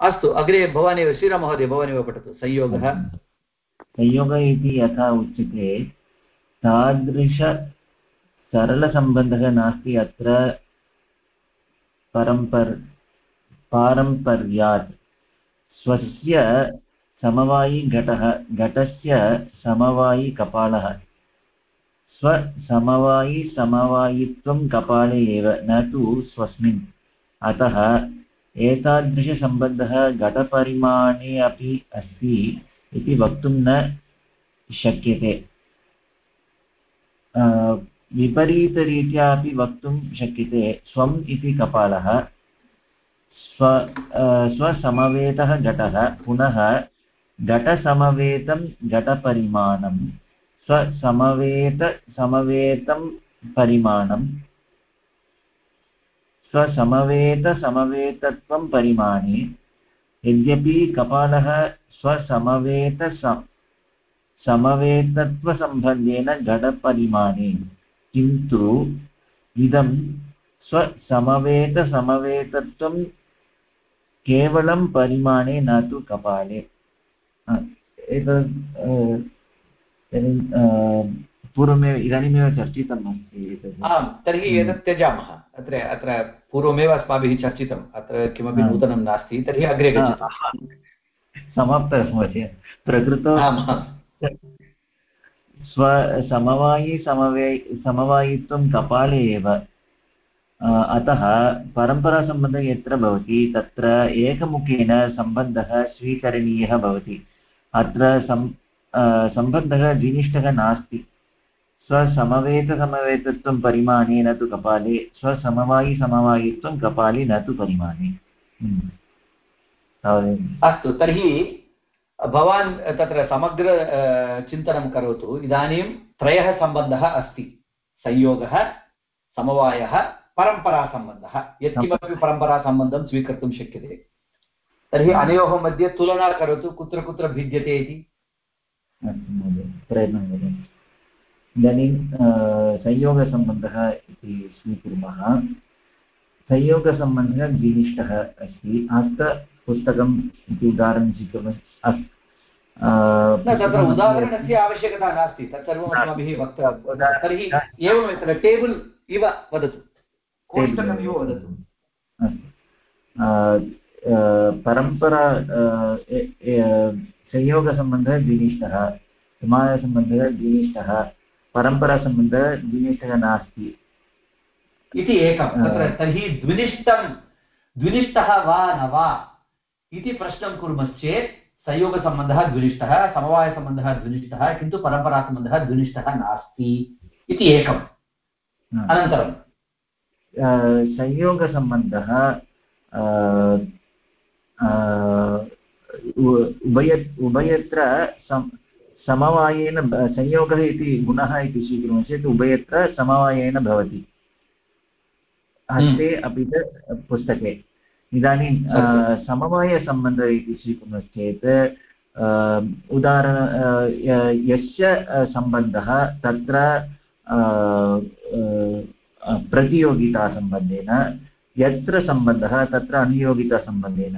अस्तु, अग्रे भवानेव श्रीराममहोदय, भवानेव पठतु। संयोगः? संयोगः इति यथा उच्यते, तादृश सरलसम्बन्धः नास्ति अत्र परम्पर्, पारम्पर्यात्। स्वस्य समवायिघटः, घटस्य समवायिकपालः। स्वसमवायिसमवायित्वं कपाले एव, न तु स्वस्मिन्। अतः एतादृशसम्बन्धः घटपरिमाणे अपि अस्ति इति वक्तुं न शक्यते। विपरीतरीत्या अपि वक्तुं शक्यते। स्वम् इति कपालः, स्व स्वसमवेतः घटः, पुनः घटसमवेतं घटपरिमाणं स्वसमवेतसमवेतं परिमाणं स्वसमवेतसमवेतत्वं परिमाणे, यद्यपि कपालः स्वसमवेत समवेतत्वसम्बन्धेन घटपरिमाणे, किन्तु इदं स्वसमवेतसमवेतत्वं केवलं परिमाणे न तु कपाले। एतत् पूर्वमेव इदानीमेव चर्चितम् अस्ति आम् तर्हि एतत् त्यजामः। अत्र अत्र पूर्वमेव अस्माभिः चर्चितम्। अत्र किमपि नूतनं नास्ति। तर्हि अग्रे समाप्तः महोदय। प्रकृतौ स्व समवायि समवे समवायित्वं कपाले एव। अतः परम्परासम्बन्धः यत्र भवति तत्र एकमुखेन सम्बन्धः स्वीकरणीयः भवति। अत्र सम् सम्बन्धः द्विनिष्ठः नास्ति। स्वसमवेतसमवेतत्वं परिमाणे न तु कपाले स्वसमवायिसमवायित्वं कपाले न तु परिमाणे। हम्म। अस्तु तर्हि भवान् तत्र समग्र चिन्तनं करोतु। इदानीं त्रयः सम्बन्धः अस्ति। संयोगः समवायः परम्परासम्बन्धः। यत्किमपि परम्परासम्बन्धं स्वीकर्तुं शक्यते। तर्हि अनयोः मध्ये तुलना करोतु कुत्र कुत्र भिद्यते इति। प्रयत्नं वदतु इदानीं संयोगसम्बन्धः इति स्वीकुर्मः। संयोगसम्बन्धः द्विनिष्ठः अस्ति। हस्त पुस्तकम् इति उदाहरणं स्वीकुर्मः। तत्र उदाहरणस्य आवश्यकता नास्ति। तत्सर्वम् अस्माभिः वक्तव्यं तर्हि एवं तत्र टेबल् इव वदतु। कोष्टकमिव वदतु। परम्परा संयोगसम्बन्धः द्विनिष्ठः हिमालयसम्बन्धः द्विनिष्ठः परम्परासम्बन्धः द्विनिष्ठः नास्ति। इति एकं। तत्र तर्हि द्विनिष्ठं द्विनिष्ठः वा न वा इति प्रश्नं कुर्मश्चेत् संयोगसम्बन्धः द्विनिष्ठः समवायसम्बन्धः द्विनिष्ठः किन्तु परम्परासम्बन्धः द्विनिष्ठः नास्ति इति एकम्। अनन्तरं। संयोगसम्बन्धः उभय उभयत्र समवायेन संयोगः इति गुणः इति स्वीकुर्मः चेत् उभयत्र समवायेन भवति। हस्ते हम्म। अपि च पुस्तके। इदानीं समवायसम्बन्धः इति स्वीकुर्मश्चेत् उदाहरण यस्य सम्बन्धः तत्र प्रतियोगितासम्बन्धेन यत्र सम्बन्धः तत्र अनुयोगितासम्बन्धेन।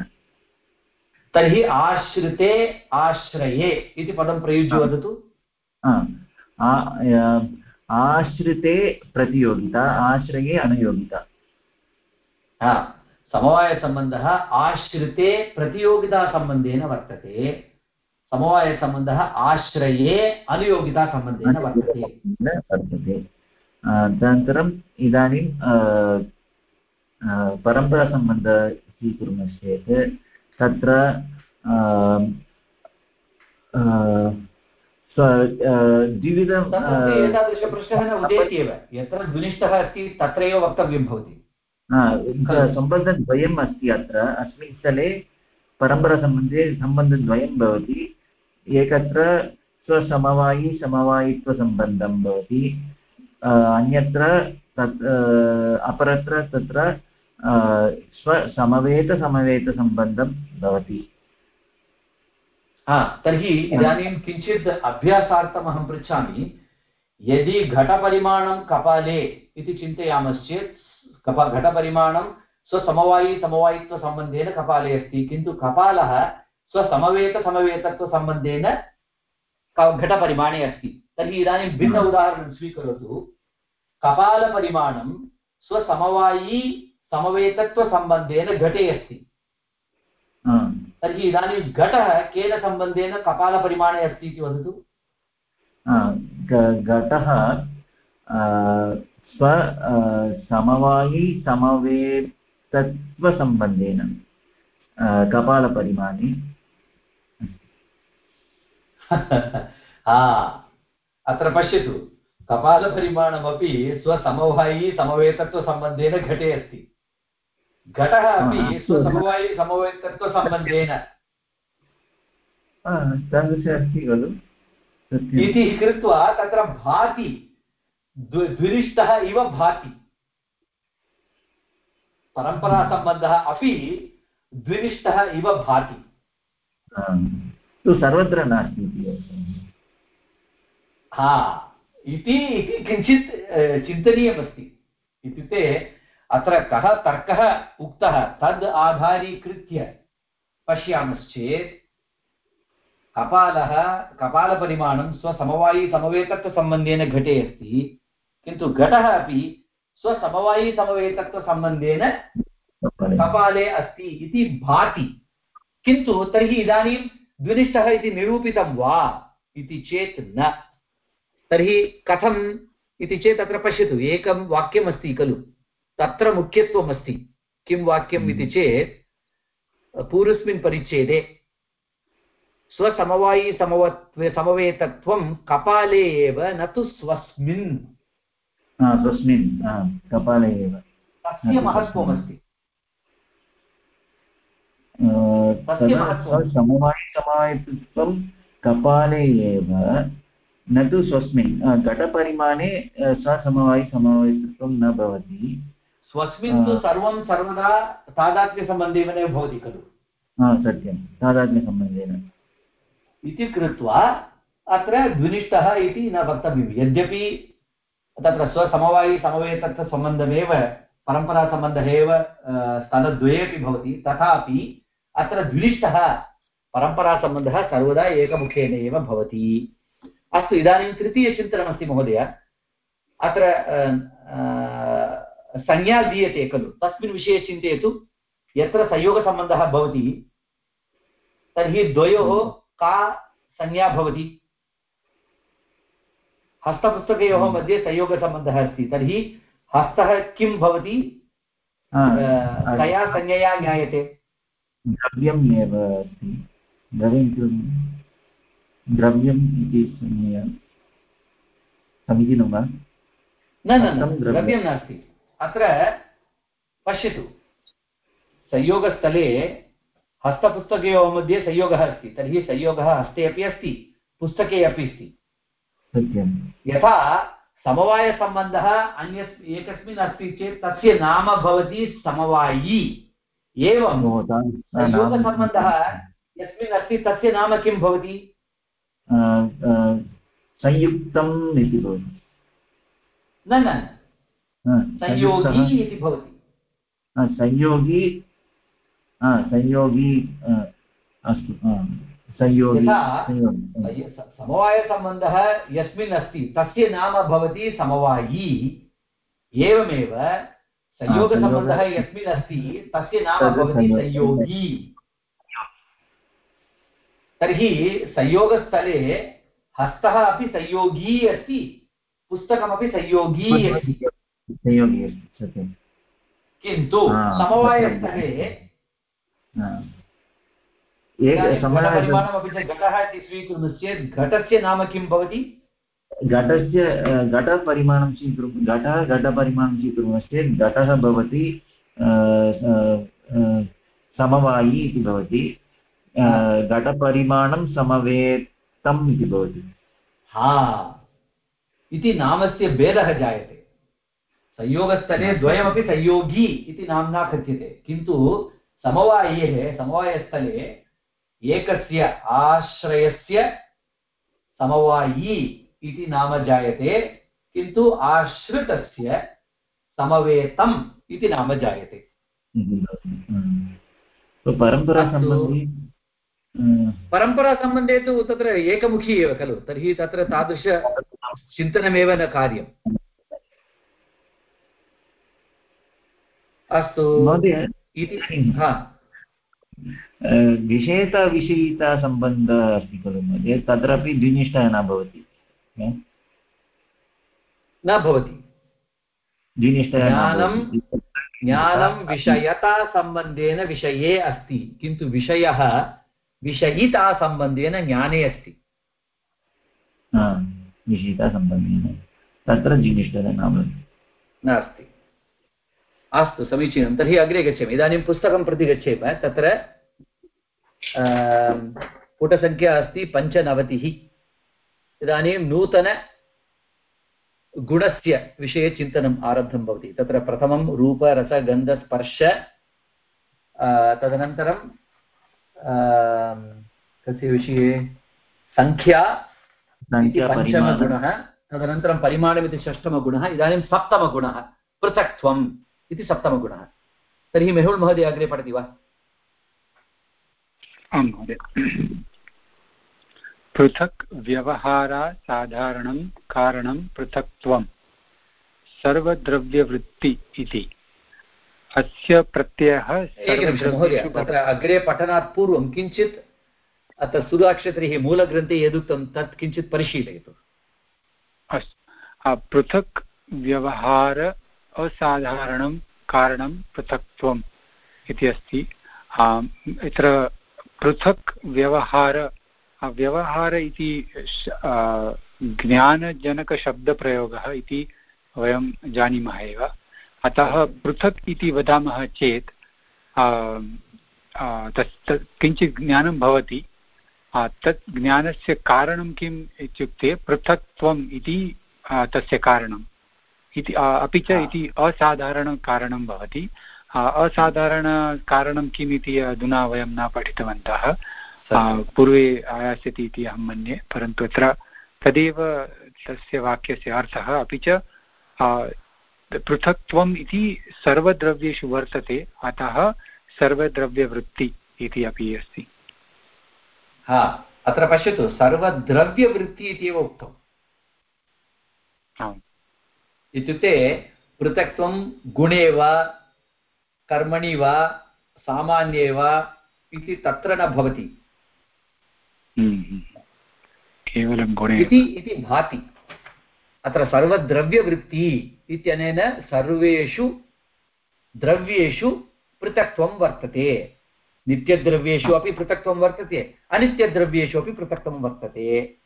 तर्हि आश्रिते आश्रये इति पदं प्रयुज्य वदतु। आश्रिते प्रतियोगिता आश्रये अनुयोगिता। समवायसम्बन्धः आश्रिते प्रतियोगितासम्बन्धेन वर्तते। समवायसम्बन्धः आश्रये अनुयोगितासम्बन्धेन वर्तते। वर्तते। तदनन्तरम् इदानीं परम्परासम्बन्धः स्वीकुर्मश्चेत् तत्र द्विविधं एतादृशप्रश्नः न उदेति एव यत्र द्विनिष्ठः अस्ति तत्रैव वक्तव्यं भवति। सम्बन्धद्वयम् अस्ति अत्र। अस्मिन् स्थले परम्परासम्बन्धे सम्बन्धद्वयं भवति। एकत्र स्वसमवायि समवायित्वसम्बन्धं भवति। अन्यत्र तत् अपरत्र तत्र स्वसमवेतसमवेतसम्बन्धं भवति। हा तर्हि इदानीं किञ्चित् अभ्यासार्थम् अहं पृच्छामि। यदि घटपरिमाणं कपाले इति चिन्तयामश्चेत् कप घटपरिमाणं स्वसमवायि समवायित्वसम्बन्धेन कपाले अस्ति किन्तु कपालः स्वसमवेतसमवेतत्वसम्बन्धेन घटपरिमाणे अस्ति। तर्हि इदानीं भिन्न उदाहरणं स्वीकरोतु। कपालपरिमाणं स्वसमवायी समवेतत्वसम्बन्धेन घटे अस्ति। तर्हि इदानीं घटः केन सम्बन्धेन कपालपरिमाणे अस्ति इति वदतु। घटः स्व समवायी समवेतत्वसम्बन्धेन कपालपरिमाणे। [LAUGHS] अत्र पश्यतु। कपालपरिमाणमपि स्वसमवायी समवेतत्वसम्बन्धेन घटे अस्ति। घटः अपि स्वसमवायी समवेतत्वसम्बन्धेन अस्ति खलु। इति कृत्वा तत्र भाति द्विरिष्टः इव भाति। परम्परासम्बन्धः अपि द्विनिष्ठः इव भाति। तु सर्वत्र नास्ति हा इति इति किञ्चित् चिन्तनीयमस्ति। इत्युक्ते अत्र कः तर्कः उक्तः तद् आधारीकृत्य पश्यामश्चेत् कपालः कपालपरिमाणं स्वसमवायिसमवेतत्वसम्बन्धेन घटे अस्ति, किन्तु घटः अपि स्वसमवायिसमवेतत्वसम्बन्धेन कपाले अस्ति इति भाति। किन्तु तर्हि इदानीं द्विनिष्ठः इति निरूपितं वा इति चेत् न। तर्हि कथम् इति चेत् अत्र पश्यतु, एकं वाक्यमस्ति खलु। तत्र मुख्यत्वम् अस्ति किं वाक्यम् इति चेत् पूर्वस्मिन् परिच्छेदे स्वसमवायि समवत्वे समवेतत्वं कपाले एव न तु स्वस्मिन्। स्वस्मिन् कपाले एव। तस्य महत्त्वमस्ति। समवायिसमवायित्वं कपाले एव न तु स्वस्मिन्। घटपरिमाणे ससमवायिसमवायित्वं न भवति। स्वस्मिन् तु सर्वं सर्वदा तादात्म्यसम्बन्धेन भवति खलु। सत्यं। तादात्म्यसम्बन्धेन। इति कृत्वा अत्र द्विनिष्ठः इति न वक्तव्यं यद्यपि तत्र स्वसमवायिसमवेतत्वसम्बन्धमेव परम्परासम्बन्धः एव स्थलद्वयेपि भवति। तथापि अत्र द्विनिष्ठः परम्परासम्बन्धः सर्वदा एकमुखेन एव भवति। अस्तु इदानीं तृतीयचिन्तनमस्ति महोदय। अत्र संज्ञा दीयते खलु। तस्मिन् विषये चिन्तयतु यत्र संयोगसम्बन्धः भवति तर्हि द्वयोः का संज्ञा भवति? हस्तपुस्तकयोः मध्ये संयोगसम्बन्धः अस्ति तर्हि हस्तः किं भवति? कया संज्ञया ज्ञायते। द्रव्यम् एव अस्ति। द्रव्यं द्रव्यम् इति संज्ञा समीचीनं वा? न न। द्रव्यं नास्ति। अत्र पश्यतु। संयोगस्थले हस्तपुस्तकयोः मध्ये संयोगः अस्ति। तर्हि संयोगः हस्ते अपि अस्ति पुस्तके अपि अस्ति। यथा समवायसम्बन्धः अन्यस् एकस्मिन् अस्ति चेत् तस्य नाम भवति समवायी। एवं संयोगसम्बन्धः यस्मिन् अस्ति तस्य नाम किं भवति? संयुक्तम् इति भवति। न न। संयोगी इति भवति। संयोगी हा, संयोगी अ, अस्तु हा, संयोगी संयोगी सय- समवायसम्बन्धः यस्मिन् अस्ति तस्य नाम भवति समवायी एवमेव संयोगसम्बन्धः यस्मिन् अस्ति तस्य नाम भवति संयोगी। तर्हि संयोगस्थले हस्तः अपि संयोगी अस्ति पुस्तकमपि संयोगी अस्ति। संयोगी अस्ति सत्यं किन्तु समवायस्थले। एक इदानीं समवाय च घटः इति स्वीकुर्मश्चेत् घटस्य नाम किं भवति? घटस्य घटपरिमाणं स्वीकुर्मः घटः घटपरिमाणं स्वीकुर्मश्चेत् घटः भवति समवायी इति भवति घटपरिमाणं समवेतम् इति भवति। हा। इति नामस्य भेदः जायते। संयोगस्थले द्वयमपि संयोगी इति नाम्ना कथ्यते। किन्तु समवायेः समवायस्थले एकस्य आश्रयस्य समवायी इति नाम जायते किन्तु आश्रितस्य समवेतम् इति नाम जायते। तो परम्परासम्बन्धी परम्परासम्बन्धे तु तत्र एकमुखी एव खलु तर्हि तत्र तादृशचिन्तनमेव न कार्यम्। अस्तु। विषयिताविषयितासम्बन्धः अस्ति खलु महोदय तत्रापि द्विनिष्ठः न भवति? न? भवति। द्विनिष्ठः ज्ञानं ज्ञानं विषयतासम्बन्धेन विषये अस्ति किन्तु विषयः विषयितासम्बन्धेन ज्ञाने अस्ति। हा, विषयितासम्बन्धेन। तत्र द्विनिष्ठः न भवति। नास्ति। अस्तु समीचीनं तर्हि अग्रे गच्छामि। इदानीं पुस्तकं प्रति गच्छेम। तत्र पुटसङ्ख्या अस्ति पञ्चनवतिः। इदानीं नूतन गुणस्य विषये चिन्तनम् आरब्धं भवति। तत्र प्रथमं रूपरसगन्धस्पर्श तदनन्तरं कस्य विषये सङ्ख्या पञ्चमगुणः। तदनन्तरं परिमाणमिति षष्ठमगुणः। इदानीं सप्तमगुणः। पृथक्त्वम्। इति सप्तमगुणः तर्हि मेहुल् महोदय अग्रे पठति वा? आं महोदय। पृथक् व्यवहारासाधारणं कारणं पृथक्त्वं। सर्वद्रव्यवृत्ति इति। अस्य प्रत्ययः तत्र अग्रे पठनात् पूर्वं किञ्चित् अत्र सुधाक्षत्रिः मूलग्रन्थे यदुक्तं तत् किञ्चित् परिशीलयतु। अस्तु। पृथक् व्यवहार असाधारणं कारणं पृथक्त्वम् इति अस्ति। अत्र पृथक् व्यवहार व्यवहार इति ज्ञानजनकशब्दप्रयोगः इति वयं जानीमः एव। अतः पृथक् इति वदामः चेत् तत् किञ्चित् ज्ञानं भवति। तत् ज्ञानस्य कारणं किम् इत्युक्ते पृथक्त्वम् इति तस्य कारणम्। इति अपि च। इति असाधारणकारणं भवति। असाधारणकारणं किम् इति अधुना वयं न पठितवन्तः। पूर्वे आयास्यति इति अहं मन्ये परन्तु अत्र तदेव तस्य वाक्यस्य अर्थः अपि च पृथक्त्वम् इति सर्वद्रव्येषु वर्तते अतः सर्वद्रव्यवृत्ति इति अपि अस्ति। हा अत्र पश्यतु सर्वद्रव्यवृत्ति इति एव उक्तम्। आम्। इत्युक्ते पृथक्त्वं गुणे वा कर्मणि वा सामान्ये वा इति तत्र न भवति। हम्म, हम्म। केवलं गुणे। इति इति भाति। अत्र सर्वद्रव्यवृत्ति इत्यनेन सर्वेषु द्रव्येषु पृथक्त्वं वर्तते। नित्यद्रव्येषु अपि पृथक्त्वं वर्तते अनित्यद्रव्येषु अपि पृथक्त्वं वर्तते।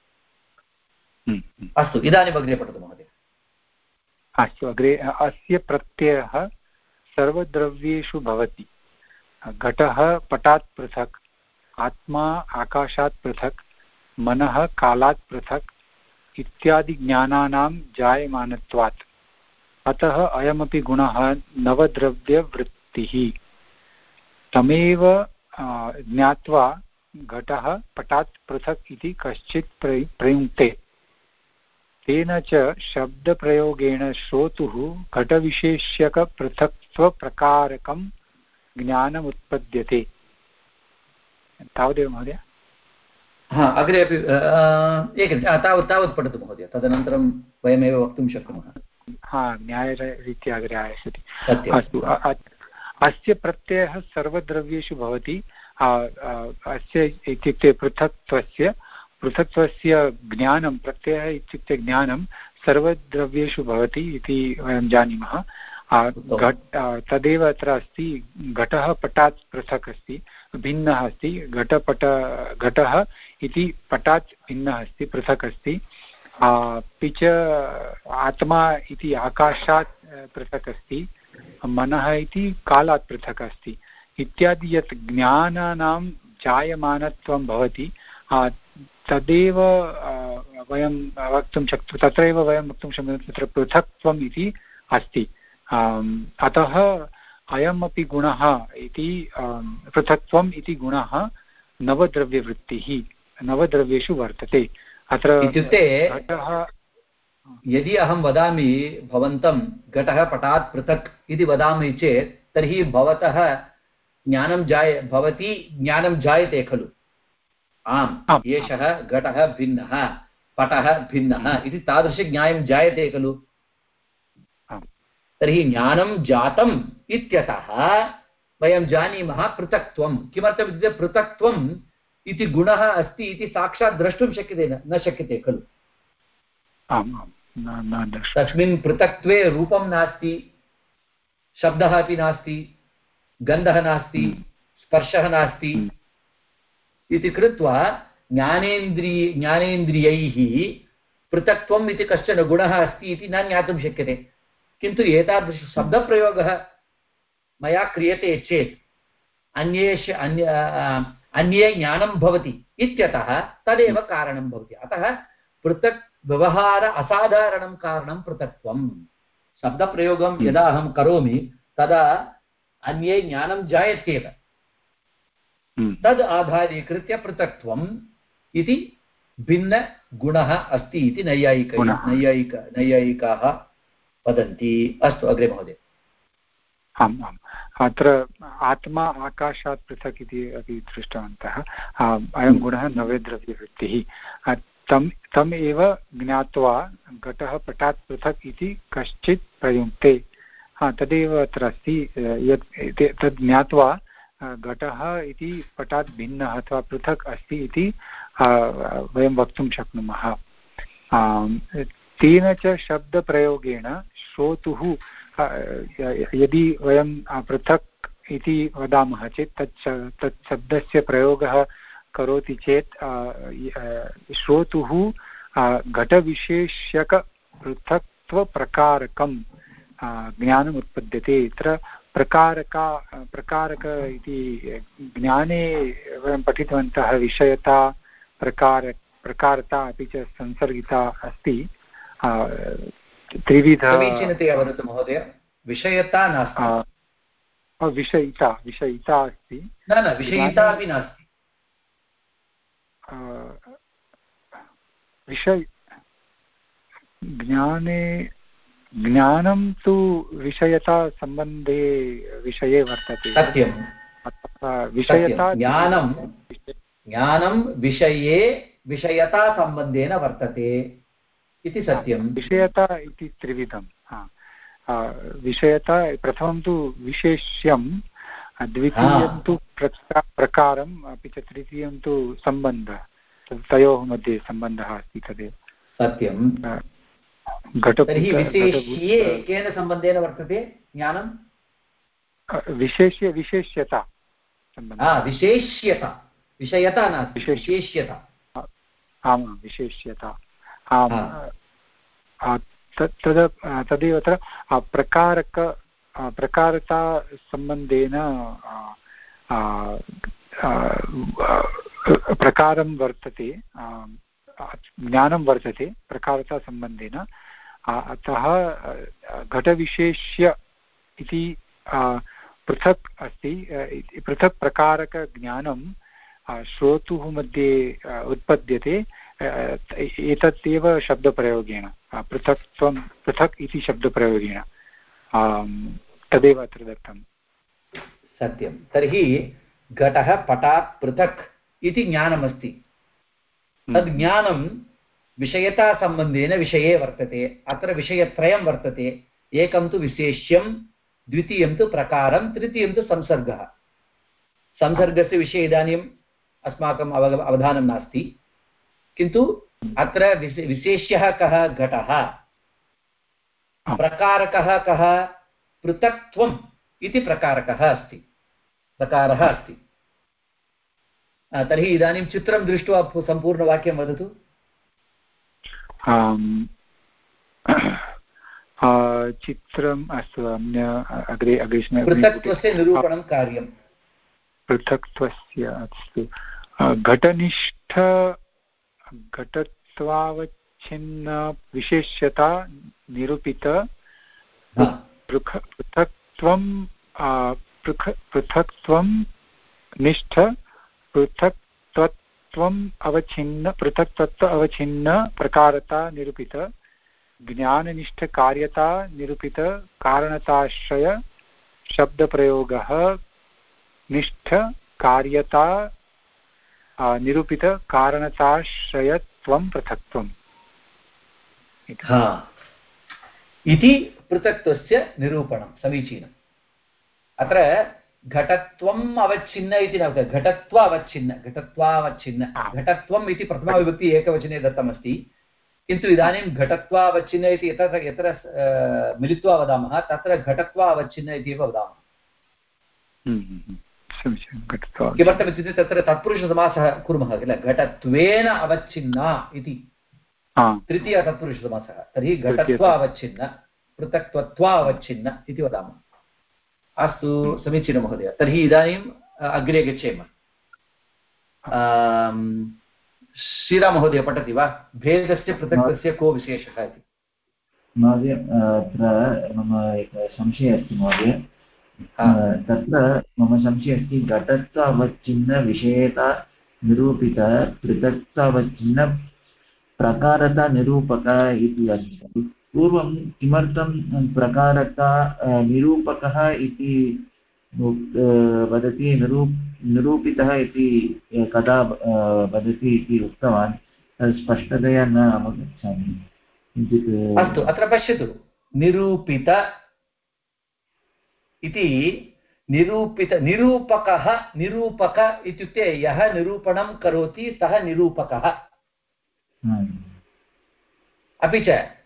हम्म, हम्म। अस्तु इदानीम् अग्रे पठतु महोदय। अस्तु, अग्रे, अस्य प्रत्ययः सर्वद्रव्येषु भवति। घटः पटात् पृथक्, आत्मा आकाशात् पृथक्, मनः कालात् पृथक् इत्यादिज्ञानानां जायमानत्वात्। अतः अयमपि गुणः नवद्रव्यवृत्तिः। तमेव ज्ञात्वा घटः पटात् पृथक् इति कश्चित् प्रयुङ्क्ते। तेन च शब्दप्रयोगेण श्रोतुः घटविशेष्यकपृथक्त्वप्रकारकं ज्ञानमुत्पद्यते। तावदेव महोदय? हा अग्रे अपि एक तावत् तावत् पठतु महोदय तदनन्तरं वयमेव वक्तुं शक्नुमः। हा न्यायरीत्या अग्रे आगच्छति। अस्तु अस्य प्रत्ययः सर्वद्रव्येषु भवति अस्य इत्युक्ते पृथक्त्वस्य पृथक्त्वस्य ज्ञानं, प्रत्ययः इत्युक्ते ज्ञानं सर्वद्रव्येषु भवति इति वयं जानीमः। घट् तदेव अत्र अस्ति, घटः पटात् पृथक् अस्ति, भिन्नः अस्ति, घटपट, घटः इति पटात् भिन्नः अस्ति, पृथक् अस्ति। अपि च आत्मा इति आकाशात् पृथक् अस्ति, मनः इति कालात् पृथक् अस्ति। इत्यादि यत् ज्ञानानां जायमानत्वं भवति तदेव वयं वक्तुं शक् तत्रैव वयं वक्तुं शक्नुमः तत्र पृथक्त्वम् इति अस्ति। अतः अयमपि गुणः इति पृथक्त्वम् इति गुणः नवद्रव्यवृत्तिः नवद्रव्येषु वर्तते। अत्र इत्युक्ते यदि अहं वदामि भवन्तं घटः पटात् पृथक् इति वदामि चेत् तर्हि भवतः ज्ञानं जाय भवती ज्ञानं जायते खलु। आम्। एषः घटः भिन्नः पटः भिन्नः इति तादृशज्ञानं जायते खलु। तर्हि ज्ञानं जातम् इत्यतः वयं जानीमः पृथक्त्वं। किमर्थम् इत्युक्ते पृथक्त्वम् इति गुणः अस्ति इति साक्षात् द्रष्टुं शक्यते न शक्यते खलु। तस्मिन् पृथक्त्वे रूपं नास्ति शब्दः अपि नास्ति गन्धः नास्ति हम्म। स्पर्शः नास्ति हम्म। इति कृत्वा ज्ञानेन्द्रिय ज्ञानेन्द्रियैः पृथक्त्वम् इति कश्चन गुणः अस्ति इति न ज्ञातुं शक्यते। किन्तु एतादृशशब्दप्रयोगः मया क्रियते चेत् अन्येष अन्य अन्ये ज्ञानं भवति इत्यतः तदेव कारणं भवति। अतः पृथक् व्यवहार असाधारणं कारणं पृथक्त्वं शब्दप्रयोगं यदा अहं करोमि तदा अन्ये ज्ञानं जायत्येव हम्म। तद् आधारीकृत्य पृथक्त्वम् इति भिन्नगुणः अस्ति इति नैयायिक नैयायिक नैयायिकाः वदन्ति। अस्तु अग्रे महोदय। आम् आम्। अत्र आत्मा आकाशात् पृथक् इति अपि दृष्टवन्तः। अयं हम्म। गुणः नवेद्रव्यवृत्तिः तं तम् एव ज्ञात्वा घटः पटात् पृथक् इति कश्चित् प्रयुङ्क्ते। हा तदेव अत्र अस्ति। यत् तद् ज्ञात्वा घटः इति पटात् भिन्नः अथवा पृथक् अस्ति इति वयं वक्तुं शक्नुमः। तेन च शब्दप्रयोगेण श्रोतुः यदि वयं पृथक् इति वदामः चेत्, तत् तत् शब्दस्य प्रयोगः करोति चेत् श्रोतुः घटविशेष्यकपृथक्त्वप्रकारकं ज्ञानम् उत्पद्यते तत्र प्रकारका प्रकारक इति ज्ञाने वयं पठितवन्तः विषयता प्रकार प्रकारता अपि च संसर्गिता अस्ति। त्रिविध समीचीनतया वदतु महोदय विषयता नास्ति। विषयिता विषयिता अस्ति। न न विषयिता अपि नास्ति। विषय ज्ञाने ज्ञानं तु विषयतासम्बन्धे विषये वर्तते। सत्यं विषयता ज्ञानं ज्ञानं विषये विषयतासम्बन्धेन वर्तते इति सत्यं विषयता इति त्रिविधं। विषयता प्रथमं तु विशेष्यं द्वितीयं तु प्रकारम् अपि च तृतीयं तु सम्बन्धः तयोः मध्ये सम्बन्धः अस्ति तदेव। सत्यं तर्हि विशेष्ये केन सम्बन्धेन वर्तते ज्ञानं? विशेष्य विशेष्यता विशेष्यता। विषयता नास्ति विशेष्यता। आमां विशेष्यता। आम् तद् तदेव तत्र आ, प्रकारक प्रकारतासम्बन्धेन प्रकारं वर्तते। ज्ञानं वर्तते प्रकारतासम्बन्धेन। अतः घटविशेष्य इति पृथक् अस्ति। पृथक् प्रकारकज्ञानं श्रोतुः मध्ये उत्पद्यते। एतत् एव शब्दप्रयोगेण। पृथक्त्वं पृथक् इति शब्दप्रयोगेण। तदेव अत्र दत्तं सत्यं। तर्हि, घटः पटात् पृथक् इति ज्ञानमस्ति। तद् ज्ञानं विषयतासम्बन्धेन विषये वर्तते अत्र विषयत्रयं वर्तते एकं तु विशेष्यं द्वितीयं तु प्रकारं तृतीयं तु संसर्गः। संसर्गस्य विषये इदानीम् अस्माकम् अव अवधानं नास्ति। किन्तु अत्र विशे विशेष्यः कः घटः? प्रकारकः कः? पृथक्त्वम् इति प्रकारकः अस्ति। प्रकारः अस्ति। तर्हि इदानीं चित्रं दृष्ट्वा सम्पूर्णवाक्यं वदतु। [CLEARS THROAT] चित्रम् अस्तु अन्य अग्रे अग्रे पृथक्त्वस्य निरूपणं कार्यं। पृथक्त्वस्य अस्तु। घटनिष्ठ घटत्वावच्छिन्न विशेष्यता निरूपित हा, पृथक्त्वं पृथक्त्वं निष्ठ पृथक्त्वम् अवच्छिन्न, पृथक्तत्व अवच्छिन्न, प्रकारता निरूपित, ज्ञाननिष्ठकार्यता निरूपित, कारणताश्रय, शब्दप्रयोगः, निष्ठ, कार्यता पृथक्त्वम्। इति पृथक्त्वस्य निरूपणं, समीचीनम्। अत्र घटत्वम् अवच्छिन्न इति न घटत्व अवच्छिन्न घटत्वावच्छिन्न घटत्वम् इति प्रथमाविभक्ति एकवचने दत्तमस्ति। किन्तु इदानीं घटत्वावच्छिन्न इति यत्र यत्र मिलित्वा वदामः तत्र घटत्वावच्छिन्न इति एव वदामः। हम्म, हम्म, हम्म। किमर्थमित्युक्ते तत्र तत्पुरुषसमासः कुर्मः किल? घटत्वेन अवच्छिन्ना इति। हा। तृतीय तत्पुरुषसमासः। तर्हि घटत्वा अवच्छिन्न पृथक्त्वत्वा अवच्छिन्न इति वदामः। अस्तु समीचीनं महोदय। तर्हि इदानीम् अग्रे गच्छेम। आम्, श्रीराममहोदय पठति वा? भेदस्य पृथक्तस्य को विशेषः इति? महोदय अत्र मम एकः संशयः अस्ति महोदय। तत्र मम संशयः अस्ति घटत्व अवच्छिन्न विषयता निरूपित पृथक्त्व अवच्छिन्न प्रकारता निरूपक इति अस्ति। खलु पूर्वं किमर्थं प्रकारता निरूपकः इति वदति निरूप निरूपितः इति कदा वदति इति उक्तवान्। तत् स्पष्टतया न अवगच्छामि। किञ्चित् अस्तु अत्र पश्यतु। निरूपित इति निरूपित निरूपकः निरूपक इत्युक्ते यः निरूपणं करोति सः निरूपकः। अपि च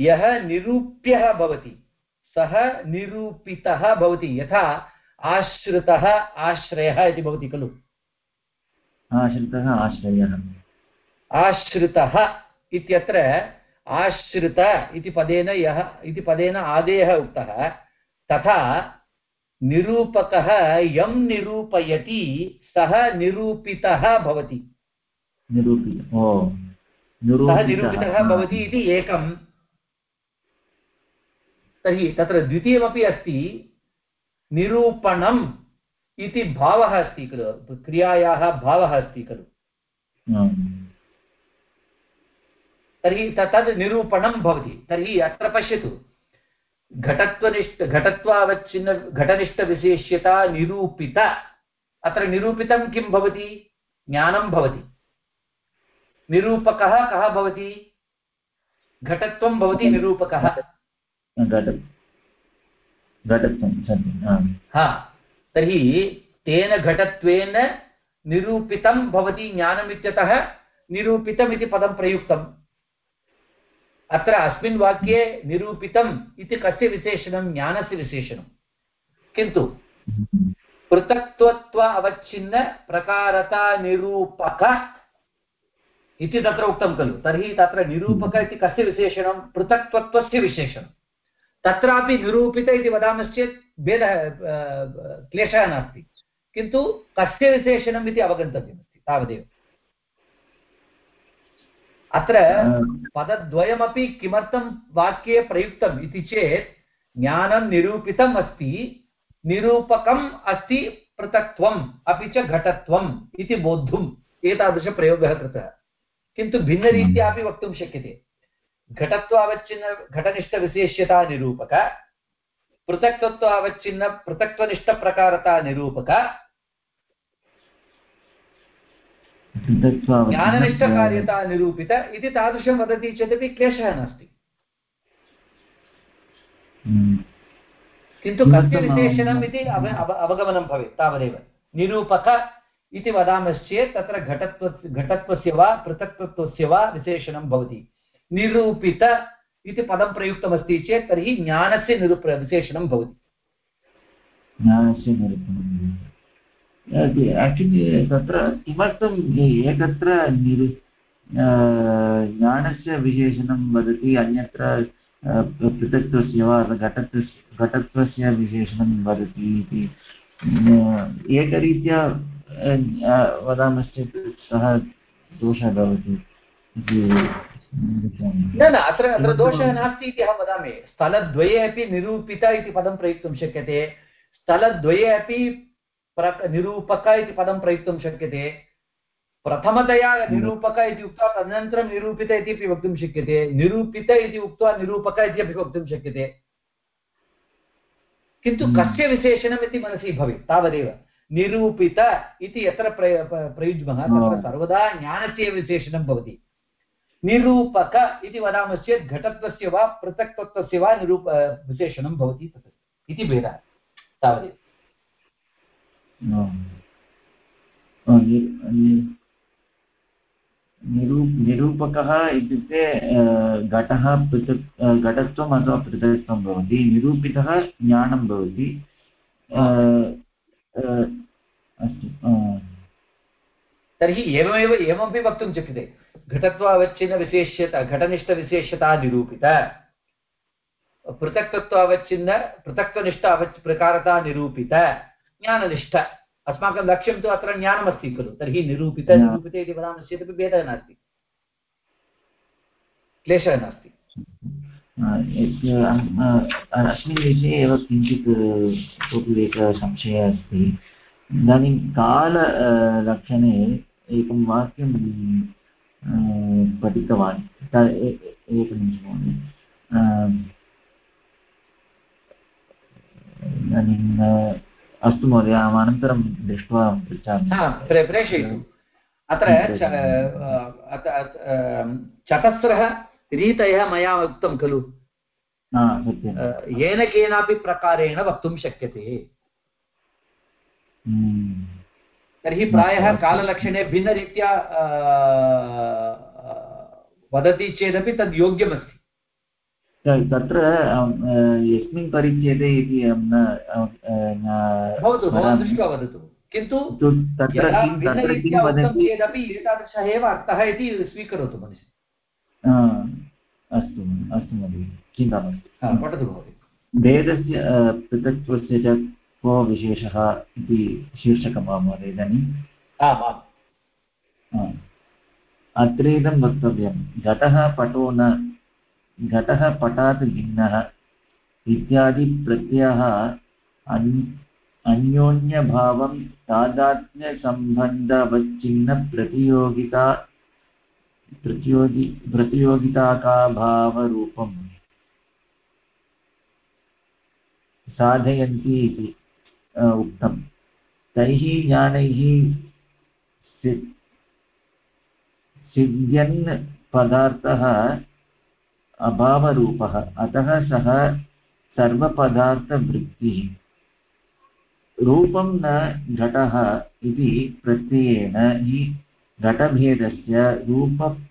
यः निरूप्यः भवति सः निरूपितः भवति यथा आश्रितः आश्रयः इति भवति खलु। आश्रितः आश्रयः। आश्रितः इत्यत्र आश्रित इति पदेन यः इति पदेन आदेयः उक्तः तथा निरूपकः यं निरूपयति सः निरूपितः भवति। निरूपित। निरूपितः भवति इति एकं तर्हि तत्र द्वितीयमपि अस्ति, निरूपणम् इति भावः अस्ति खलु, क्रियायाः भावः अस्ति खलु। तर्हि तद् निरूपणं भवति, तर्हि अत्र पश्यतु। घटत्वनिष्ठ, घटत्वावच्छिन्न, घटनिष्ठविशेष्यता निरूपित। अत्र निरूपितं किं भवति? ज्ञानं भवति। निरूपकः कः भवति? घटत्वं भवति, निरूपकः। घट हा, तर्हि तेन घटत्वेन निरूपितं भवति ज्ञानमित्यतः निरूपितम् इति पदं प्रयुक्तम्। अत्र अस्मिन् वाक्ये निरूपितम् इति कस्य विशेषणं? ज्ञानस्य विशेषणं। किन्तु पृथक्त्वत्व अवच्छिन्न प्रकारता निरूपक इति तत्र उक्तं खलु। तर्हि तत्र निरूपक इति कस्य विशेषणं? पृथक्त्वत्वस्य विशेषणं तत्रापि निरूपित इति वदामश्चेत् भेदः क्लेशः नास्ति। किन्तु कस्य विशेषणम् इति अवगन्तव्यमस्ति तावदेव। अत्र पदद्वयमपि किमर्थं वाक्ये प्रयुक्तम् इति चेत् ज्ञानं निरूपितम् अस्ति निरूपकम् अस्ति पृथक्त्वम् अपि च घटत्वम् इति बोद्धुम् एतादृशप्रयोगः कृतः। किन्तु भिन्नरीत्यापि वक्तुं शक्यते। घटत्वावच्छिन्न घटनिष्ठविशेष्यता निरूपक पृथक्तत्वावच्छिन्न पृथक्त्वनिष्ठप्रकारता निरूपक ज्ञाननिष्ठकार्यता निरूपित इति तादृशं वदति चेदपि क्लेशः नास्ति। हम्म। किन्तु कस्य विशेषणम् इति अव अवगमनं भवेत् तावदेव। निरूपक इति वदामश्चेत् तत्र घटत्व घटत्वस्य वा पृथक्तत्वस्य वा विशेषणं भवति। निरूपित इति पदं प्रयुक्तमस्ति चेत् तर्हि ज्ञानस्य निरूप विशेषणं भवति। ज्ञानस्य निरूपणं आक्चुलि तत्र किमर्थम् एकत्र निरु ज्ञानस्य विशेषणं वदति, अन्यत्र पृथक्त्वस्य वा घटत्वस्य घटत्वस्य विशेषणं वदति इति। एकरीत्या वदामश्चेत् सः दोषः भवति। न न अत्र अत्र दोषः नास्ति इति अहं वदामि। स्थलद्वये अपि निरूपित इति पदं प्रयुक्तुं शक्यते। स्थलद्वये अपि प्रक निरूपक इति पदं प्रयुक्तुं शक्यते। प्रथमतया निरूपक इति उक्त्वा तदनन्तरं निरूपित इति वक्तुं शक्यते। निरूपित इति उक्त्वा निरूपक इति अपि वक्तुं शक्यते। किन्तु हम्म। कस्य विशेषणम् इति मनसि भवेत्? तावदेव। निरूपित इति यत्र प्रयुज्मः तत्र सर्वदा ज्ञानस्य विशेषणं भवति। निरूपक इति वदामश्चेत् घटत्वस्य वा पृथक्तत्वस्य वा निरूप विशेषणं भवति तत् इति भेदः तावदेव। निरू, निरूपकः इत्युक्ते घटः पृथक् घटत्वम् अथवा पृथक्त्वं भवति, निरूपितः ज्ञानं भवति। अस्तु तर्हि एवमेव एवमपि वक्तुं शक्यते। घटत्वावच्छिन्नविशेष्यता घटनिष्ठविशेष्यता निरूपित पृथक्तत्वावच्छिन्न पृथक्त्वनिष्ठ अवच् प्रकारता निरूपित ज्ञाननिष्ठ। अस्माकं लक्ष्यं तु अत्र ज्ञानमस्ति खलु। तर्हि निरूपित निरूपित इति वदामश्चेदपि भेदः नास्ति। क्लेशः नास्ति। अस्मिन् विषये एव किञ्चित् कोऽपि एकः संशयः अस्ति। इदानीं काललक्षणे एकं वाक्यं पठितवान्। एकनिमिषं महोदय। इदानीं अस्तु महोदय अहम् अनन्तरं दृष्ट्वा पृच्छामि। प्रेषयतु। अत्र चतस्रः रीतयः मया उक्तं खलु। येन केनापि प्रकारेण वक्तुं शक्यते। हम्म। तर्हि प्रायः काललक्षणे भिन्नरीत्या वदति चेदपि तद् योग्यमस्ति। तत्र यस्मिन् परिच्छेदे इति अहं न भवतु भवान् दृष्ट्वा वदतु। किन्तु चेदपि एतादृशः एव अर्थः इति स्वीकरोतु मनसि अस्तु अस्तु महोदय। चिन्ता मास्तु। पठतु महोदय। भेदस्य पृथक्त्वस्य च को विशेषः इति शीर्षकं वा महोदय इदानीम् आम् आम् अत्रेदं वक्तव्यं, घटः पटो न, घटः पटात् भिन्नः, इत्यादि प्रत्ययः अन्, अन्योन्यभावं तादात्म्यसम्बन्धवच्चिन्नप्रतियोगिता प्रतियोगि, प्रतियोगिताकाभावरूपम् साधयन्ति इति। उक्तं तैः ज्ञानैः सिद्ध्यन् पदार्थः अभावरूपः। अतः सः सर्वपदार्थवृत्तिः। रूपं न घटः इति प्रत्ययेन हि घटभेदस्य रूपवृत्तित्वं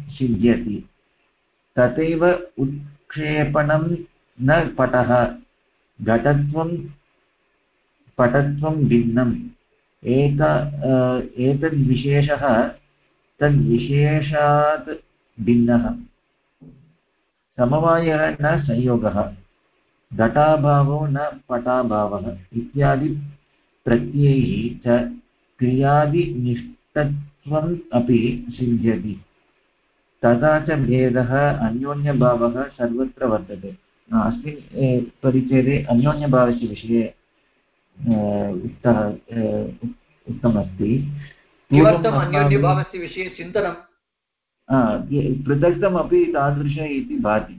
सिद्ध्यति। तथैव उत्क्षेपणं न पटः। घटत्वं, पटत्वं भिन्नम्। एक एतद्विशेषः तद्विशेषात् भिन्नः। समवायः न संयोगः, घटाभावो न पटाभावः इत्यादि प्रत्ययैः च क्रियादिनिष्ठत्वम् अपि सिद्ध्यति। तथा च भेदः, अन्योन्यभावः सर्वत्र वर्तते। अस्मिन् परिच्छेदे अन्योन्यभावस्य विषये उक्तः उक्तमस्ति। किमर्थम् अन्योन्यभावस्य विषये चिन्तनं पृथक्तमपि तादृश इति भाति।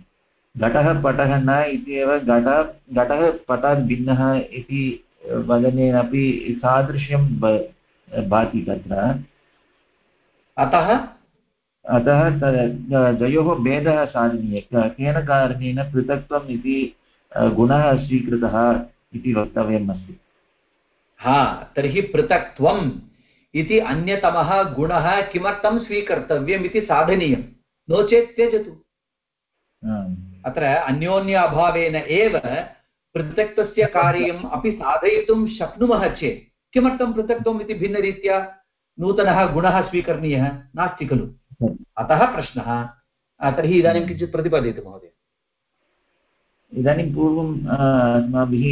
घटः पटः न इत्येव घट घटः पटात् भिन्नः इति वदनेनपि सादृश्यं भाति तत्र। अतः अतः द्वयोः भेदः साधनीय केन कारणेन पृथक्त्वम् इति गुणः स्वीकृतः इति वक्तव्यम् अस्ति। हा तर्हि पृथक्त्वम् इति अन्यतमः गुणः किमर्थं स्वीकर्तव्यम् इति साधनीयं नो चेत् त्यजतु। अत्र अन्योन्य अभावेन एव पृथक्त्वस्य कार्यम् अपि साधयितुं शक्नुमः चेत् किमर्थं पृथक्त्वम् इति भिन्नरीत्या नूतनः गुणः स्वीकरणीयः? नास्ति खलु। अतः प्रश्नः। तर्हि इदानीं किञ्चित् प्रतिपादयतु महोदय। इदानीं पूर्वम् अस्माभिः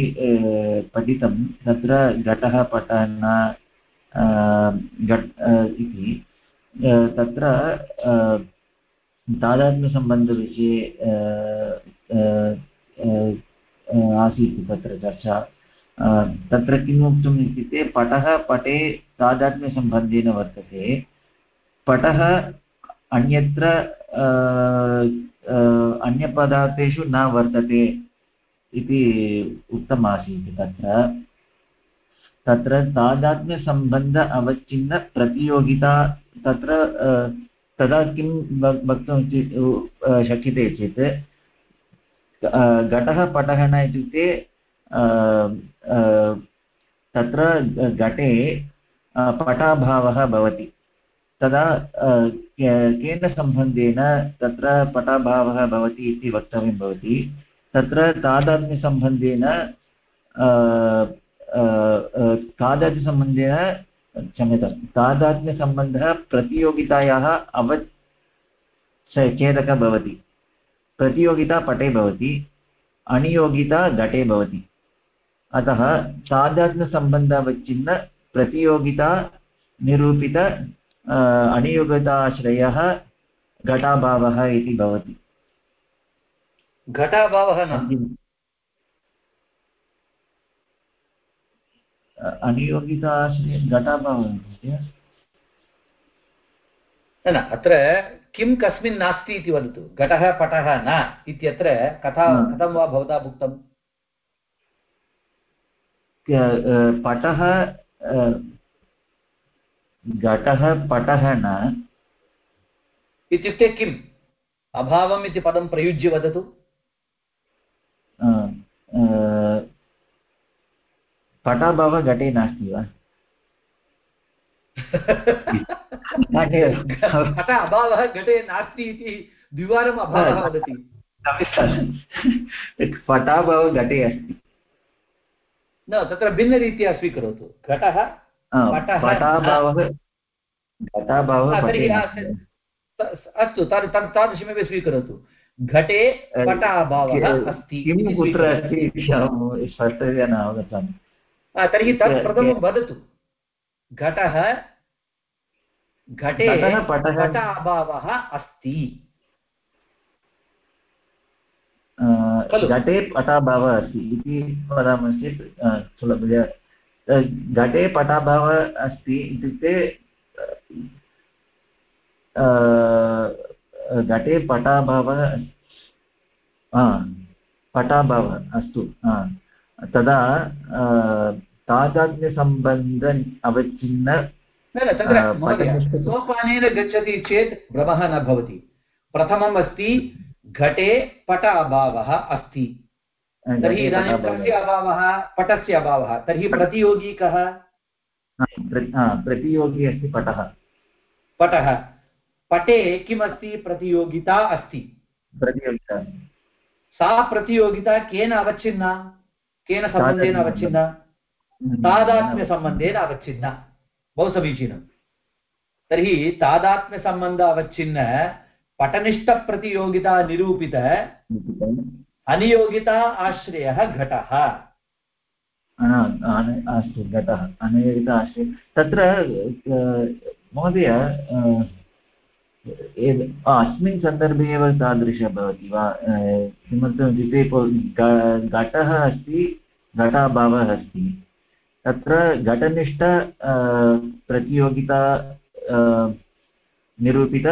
पठितं तत्र घटः पटः इति। तत्र तादात्म्यसम्बन्धविषये आसीत् तत्र चर्चा। तत्र किम् उक्तम् इत्युक्ते पटः पटे तादात्म्यसम्बन्धेन वर्तते। पटः अन्यत्र अन्यपदार्थेषु न वर्तते इति उक्तमासीत् तत्र। तत्र तादात्म्यसम्बन्ध अवच्छिन्नप्रतियोगिता तत्र तदा किं वक्तुं शक्यते चेत् घटः पटः न इत्युक्ते तत्र घटे पटाभावः भवति। तदा केन सम्बन्धेन तत्र पटाभावः भवति इति वक्तव्यं भवति। तत्र तादात्म्यसम्बन्धेन तादात्म्यसम्बन्धेन, क्षम्यतां, तादात्म्यसम्बन्धः प्रतियोगितायाः अव छेदकः भवति। प्रतियोगिता पटे भवति, अनियोगिता घटे भवति। अतः तादात्म्यसम्बन्धावच्छिन्न प्रतियोगिता निरूपित अनियोगिताश्रयः घटाभावः इति भवति। घटाभावः न? अनियोगिताश्रय घटाभावः न अत्र किं कस्मिन् नास्ति इति वदतु। घटः पटः न इत्यत्र कथा कथं वा भवता उक्तम् पटः घटः पटः न। इत्युक्ते किम्? अभावम् इति पदं प्रयुज्य वदतु। पटाभावः घटे नास्ति वा? घट अभावः घटे नास्ति इति द्विवारम् अभावः वदति। [LAUGHS] पटाभावः घटे अस्ति। न तत्र भिन्नरीत्या स्वीकरोतु। घटः अस्तु तादृशमेव स्वीकरोतु। घटे पटाभावः अस्ति किं कुत्र अस्ति स्पष्टतया न अवगतम् तर्हि तत् प्रथमं वदतु। घटः घटे पट अभावः अस्ति। घटे पटाभावः अस्ति इति वदामश्चेत् सुलभतया घटे पटाभावः अस्ति इत्युक्ते घटे पटाभावः पटाभावः अस्तु तदा तादात्म्यसम्बन्ध अवच्छिन्न सोपानेन गच्छति चेत् भ्रमः न भवति। प्रथमम् अस्ति घटे पट अभावः अस्ति। तर्हि इदानीं कस्य अभावः पटस्य अभावः। तर्हि प्रतियोगी कः? प्रतियोगी अस्ति पटः। पटः। पटे किमस्ति? प्रतियोगिता अस्ति। प्रतियोगिता। सा प्रतियोगिता केन अवच्छिन्ना? केन सम्बन्धेन अवच्छिन्ना? तादात्म्यसम्बन्धेन अवच्छिन्न। बहु समीचीनं। तर्हि तादात्म्यसम्बन्ध अवच्छिन्न पटनिष्ठप्रतियोगिता निरूपित। अनियोगिता आश्रयः घटः। अस्तु घटः, अनियोगिता आश्रय। तत्र महोदय अस्मिन् सन्दर्भे एव तादृश भवति वा? किमर्थम् इत्युक्ते घटः अस्ति, घटाभावः अस्ति। तत्र घटनिष्ठ प्रतियोगिता निरूपित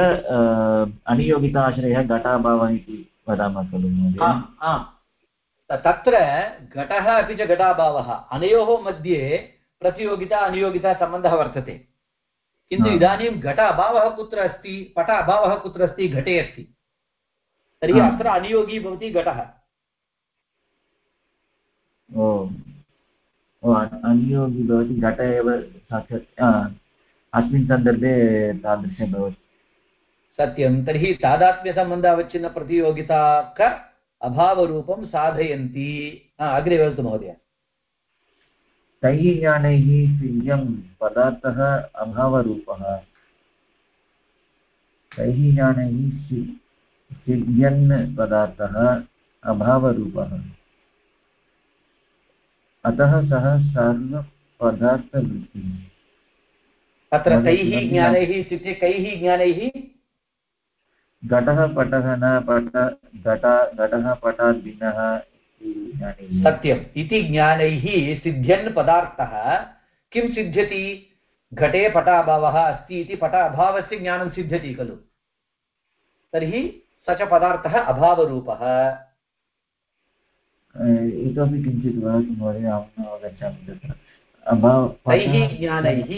अनियोगिताश्रयः घटाभावः इति वदामः खलु महोदय। तत्र घटः अपि च घटाभावः। अनयोः मध्ये प्रतियोगिता अनियोगिता सम्बन्धः वर्तते। किन्तु इदानीं घट अभावः कुत्र अस्ति पट अभावः कुत्र अस्ति घटे अस्ति। तर्हि अत्र अनियोगी भवति घटः। ओ अनियोगी भवति घट एव अस्मिन् सन्दर्भे तादृशं भवति। सत्यं तर्हि तादात्म्यसम्बन्ध अवच्छिन्नप्रतियोगिता अभावरूपं साधयन्ति। अग्रे वदतु महोदय। तैः ज्ञानैः सिद्ध्यं पदार्थः अभावरूपः। तैः ज्ञानैः सिद्ध्यन् पदार्थः अभावरूपः। अतः सः सर्वपदार्थवृत्तिः तत्र तैः ज्ञानैः इत्युक्ते कैः ज्ञानैः? घटः पटः न पट घट घटः पटात् भिन्नः सत्यम्। इति ज्ञानैः सिद्ध्यन् पदार्थः। किं सिद्ध्यति? घटे पटाभावः अस्ति इति पट अभावस्य ज्ञानं सिद्ध्यति खलु। तर्हि स च पदार्थः अभावरूपः। इतोपि किञ्चित् वदतु महोदय अहम् अवगच्छामि तत्र। तैः ज्ञानैः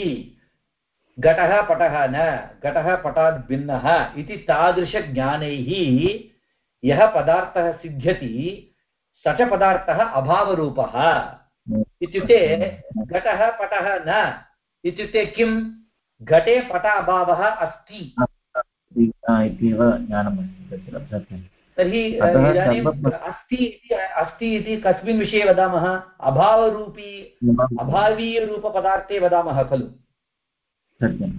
घटः पटः न घटः पटात् भिन्नः इति तादृशज्ञानैः यः पदार्थः सिद्ध्यति स च पदार्थः अभावरूपः। इत्युक्ते घटः पटः न इत्युक्ते किं घटे पट अभावः अस्ति। इत्येव तर्हि अस्ति इति अस्ति इति कस्मिन् विषये वदामः? अभावरूपी। अभावीयरूपपदार्थे वदामः खलु। सत्यं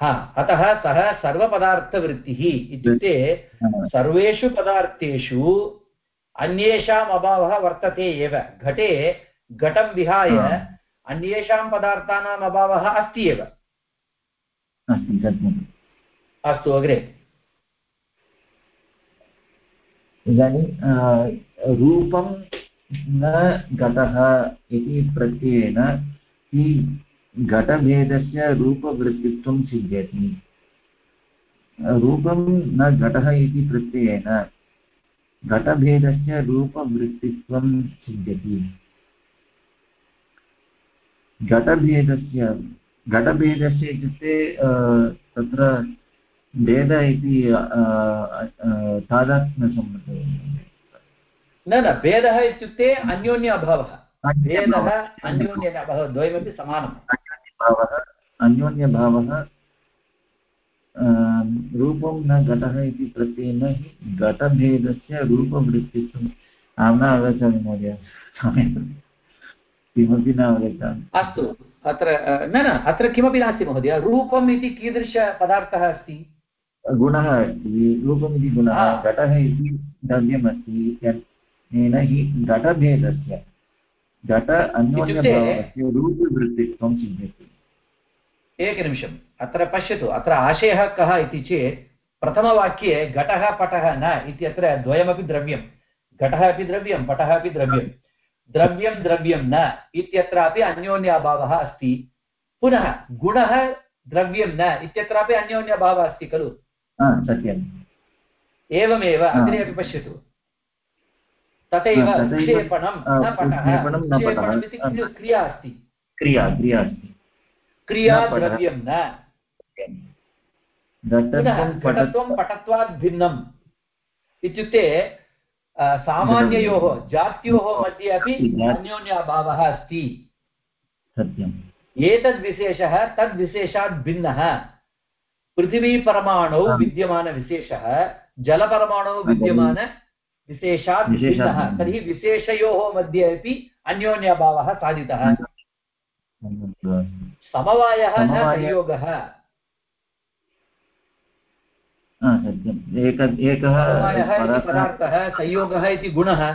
हा अतः सः सर्वपदार्थवृत्तिः इत्युक्ते सर्वेषु पदार्थेषु अन्येषाम् अभावः वर्तते एव। घटे घटं विहाय अन्येषां पदार्थानाम् अभावः अस्ति एव। अस्तु अग्रे। इदानीं रूपं न घटः इति प्रत्ययेन घटभेदस्य रूपवृत्तित्वं सिद्ध्यति। रूपं न घटः इति प्रत्ययेन घटभेदस्य रूपवृत्तित्वं सिद्ध्यति। घटभेदस्य घटभेदस्य इत्युक्ते तत्र भेद इति तादात्म्यसम्मतः। न न भेदः इत्युक्ते अन्योन्य अभावः भेदः अन्योन्य अभावः द्वयमपि समानम्। अन्योन्यभावः अन्योन्यभावः रूपं न घटः इति प्रत्ययेन हि घटभेदस्य रूपवृत्तित्वम्। अहं न अवगच्छामि महोदय। किमपि न अवगच्छामि अस्तु। अत्र न न अत्र किमपि नास्ति महोदय। रूपम् इति कीदृशपदार्थः अस्ति? गुणः अस्ति। रूपम् इति गुणः घटः इति द्रव्यमस्ति। इत्यनेन हि घटभेदस्य। घट अन्योन्यभावस्य रूपवृत्तित्वं सिद्ध्यति एकनिमिषम् अत्र पश्यतु अत्र आशयः कः इति चेत् प्रथमवाक्ये घटः पटः न इत्यत्र द्वयमपि द्रव्यं घटः अपि द्रव्यं पटः अपि द्रव्यं द्रव्यं द्रव्यं न इत्यत्रापि अन्योन्याभावः अस्ति। पुनः गुणः द्रव्यं न इत्यत्रापि अन्योन्यभावः अस्ति खलु? सत्यम्। एवमेव अग्रे अपि पश्यतु। तथैव क्षेपणं न पटः। इति क्रिया अस्ति। क्रिया क्रिया अस्ति। क्रिया द्रव्यं न। घटत्वं पटत्वात् भिन्नम्। इत्युक्ते सामान्ययोः जात्योः मध्ये अपि अन्योन्याभावः अस्ति। सत्यम्। एतद्विशेषः तद्विशेषात् भिन्नः। पृथिवीपरमाणौ विद्यमानविशेषः जलपरमाणौ विद्यमान विशेषात् भिन्नः। तर्हि विशेषयोः मध्ये अपि अन्योन्यभावः साधितः। समवायः न संयोगः समवायः इति पदार्थः संयोगः इति गुणः।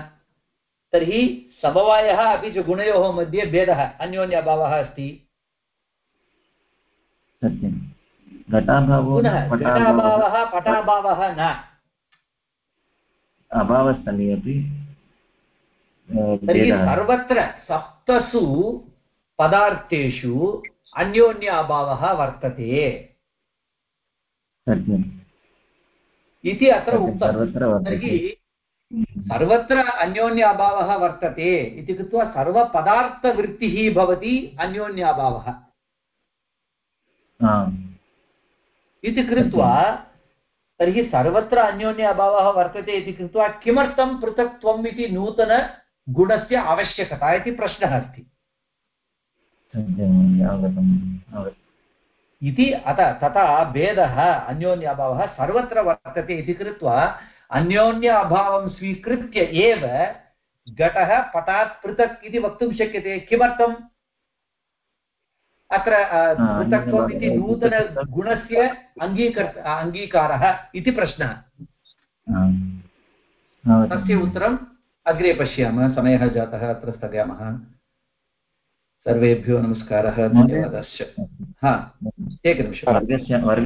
तर्हि समवायः अपि च गुणयोः मध्ये भेदः अन्योन्यभावः अस्ति। पुनः घटाभावः पटाभावः न। अभावस्थले अपि तर्हि सर्वत्र सप्तसु पदार्थेषु अन्योन्य अभावः वर्तते। इति अत्र उक्तं। तर्हि सर्वत्र अन्योन्य अभावः वर्तते इति कृत्वा सर्वपदार्थवृत्तिः भवति अन्योन्य अभावः। इति कृत्वा तर्हि सर्वत्र अन्योन्य अभावः वर्तते इति कृत्वा किमर्थं पृथक्त्वम् इति नूतनगुणस्य आवश्यकता इति प्रश्नः अस्ति। इति अत तथा भेदः अन्योन्य अभावः सर्वत्र वर्तते इति कृत्वा अन्योन्य अभावं स्वीकृत्य एव घटः पटात् पृथक् इति वक्तुं शक्यते। किमर्थम् अत्र पृथक्त्वम् इति नूतनगुणस्य अङ्गीकर् अङ्गीकारः इति प्रश्नः। तस्य उत्तरम् अग्रे पश्यामः समयः जातः अत्र स्थगयामः। सर्वेभ्यो नमस्कारः धन्यवादश्च। हा एकनिमिषः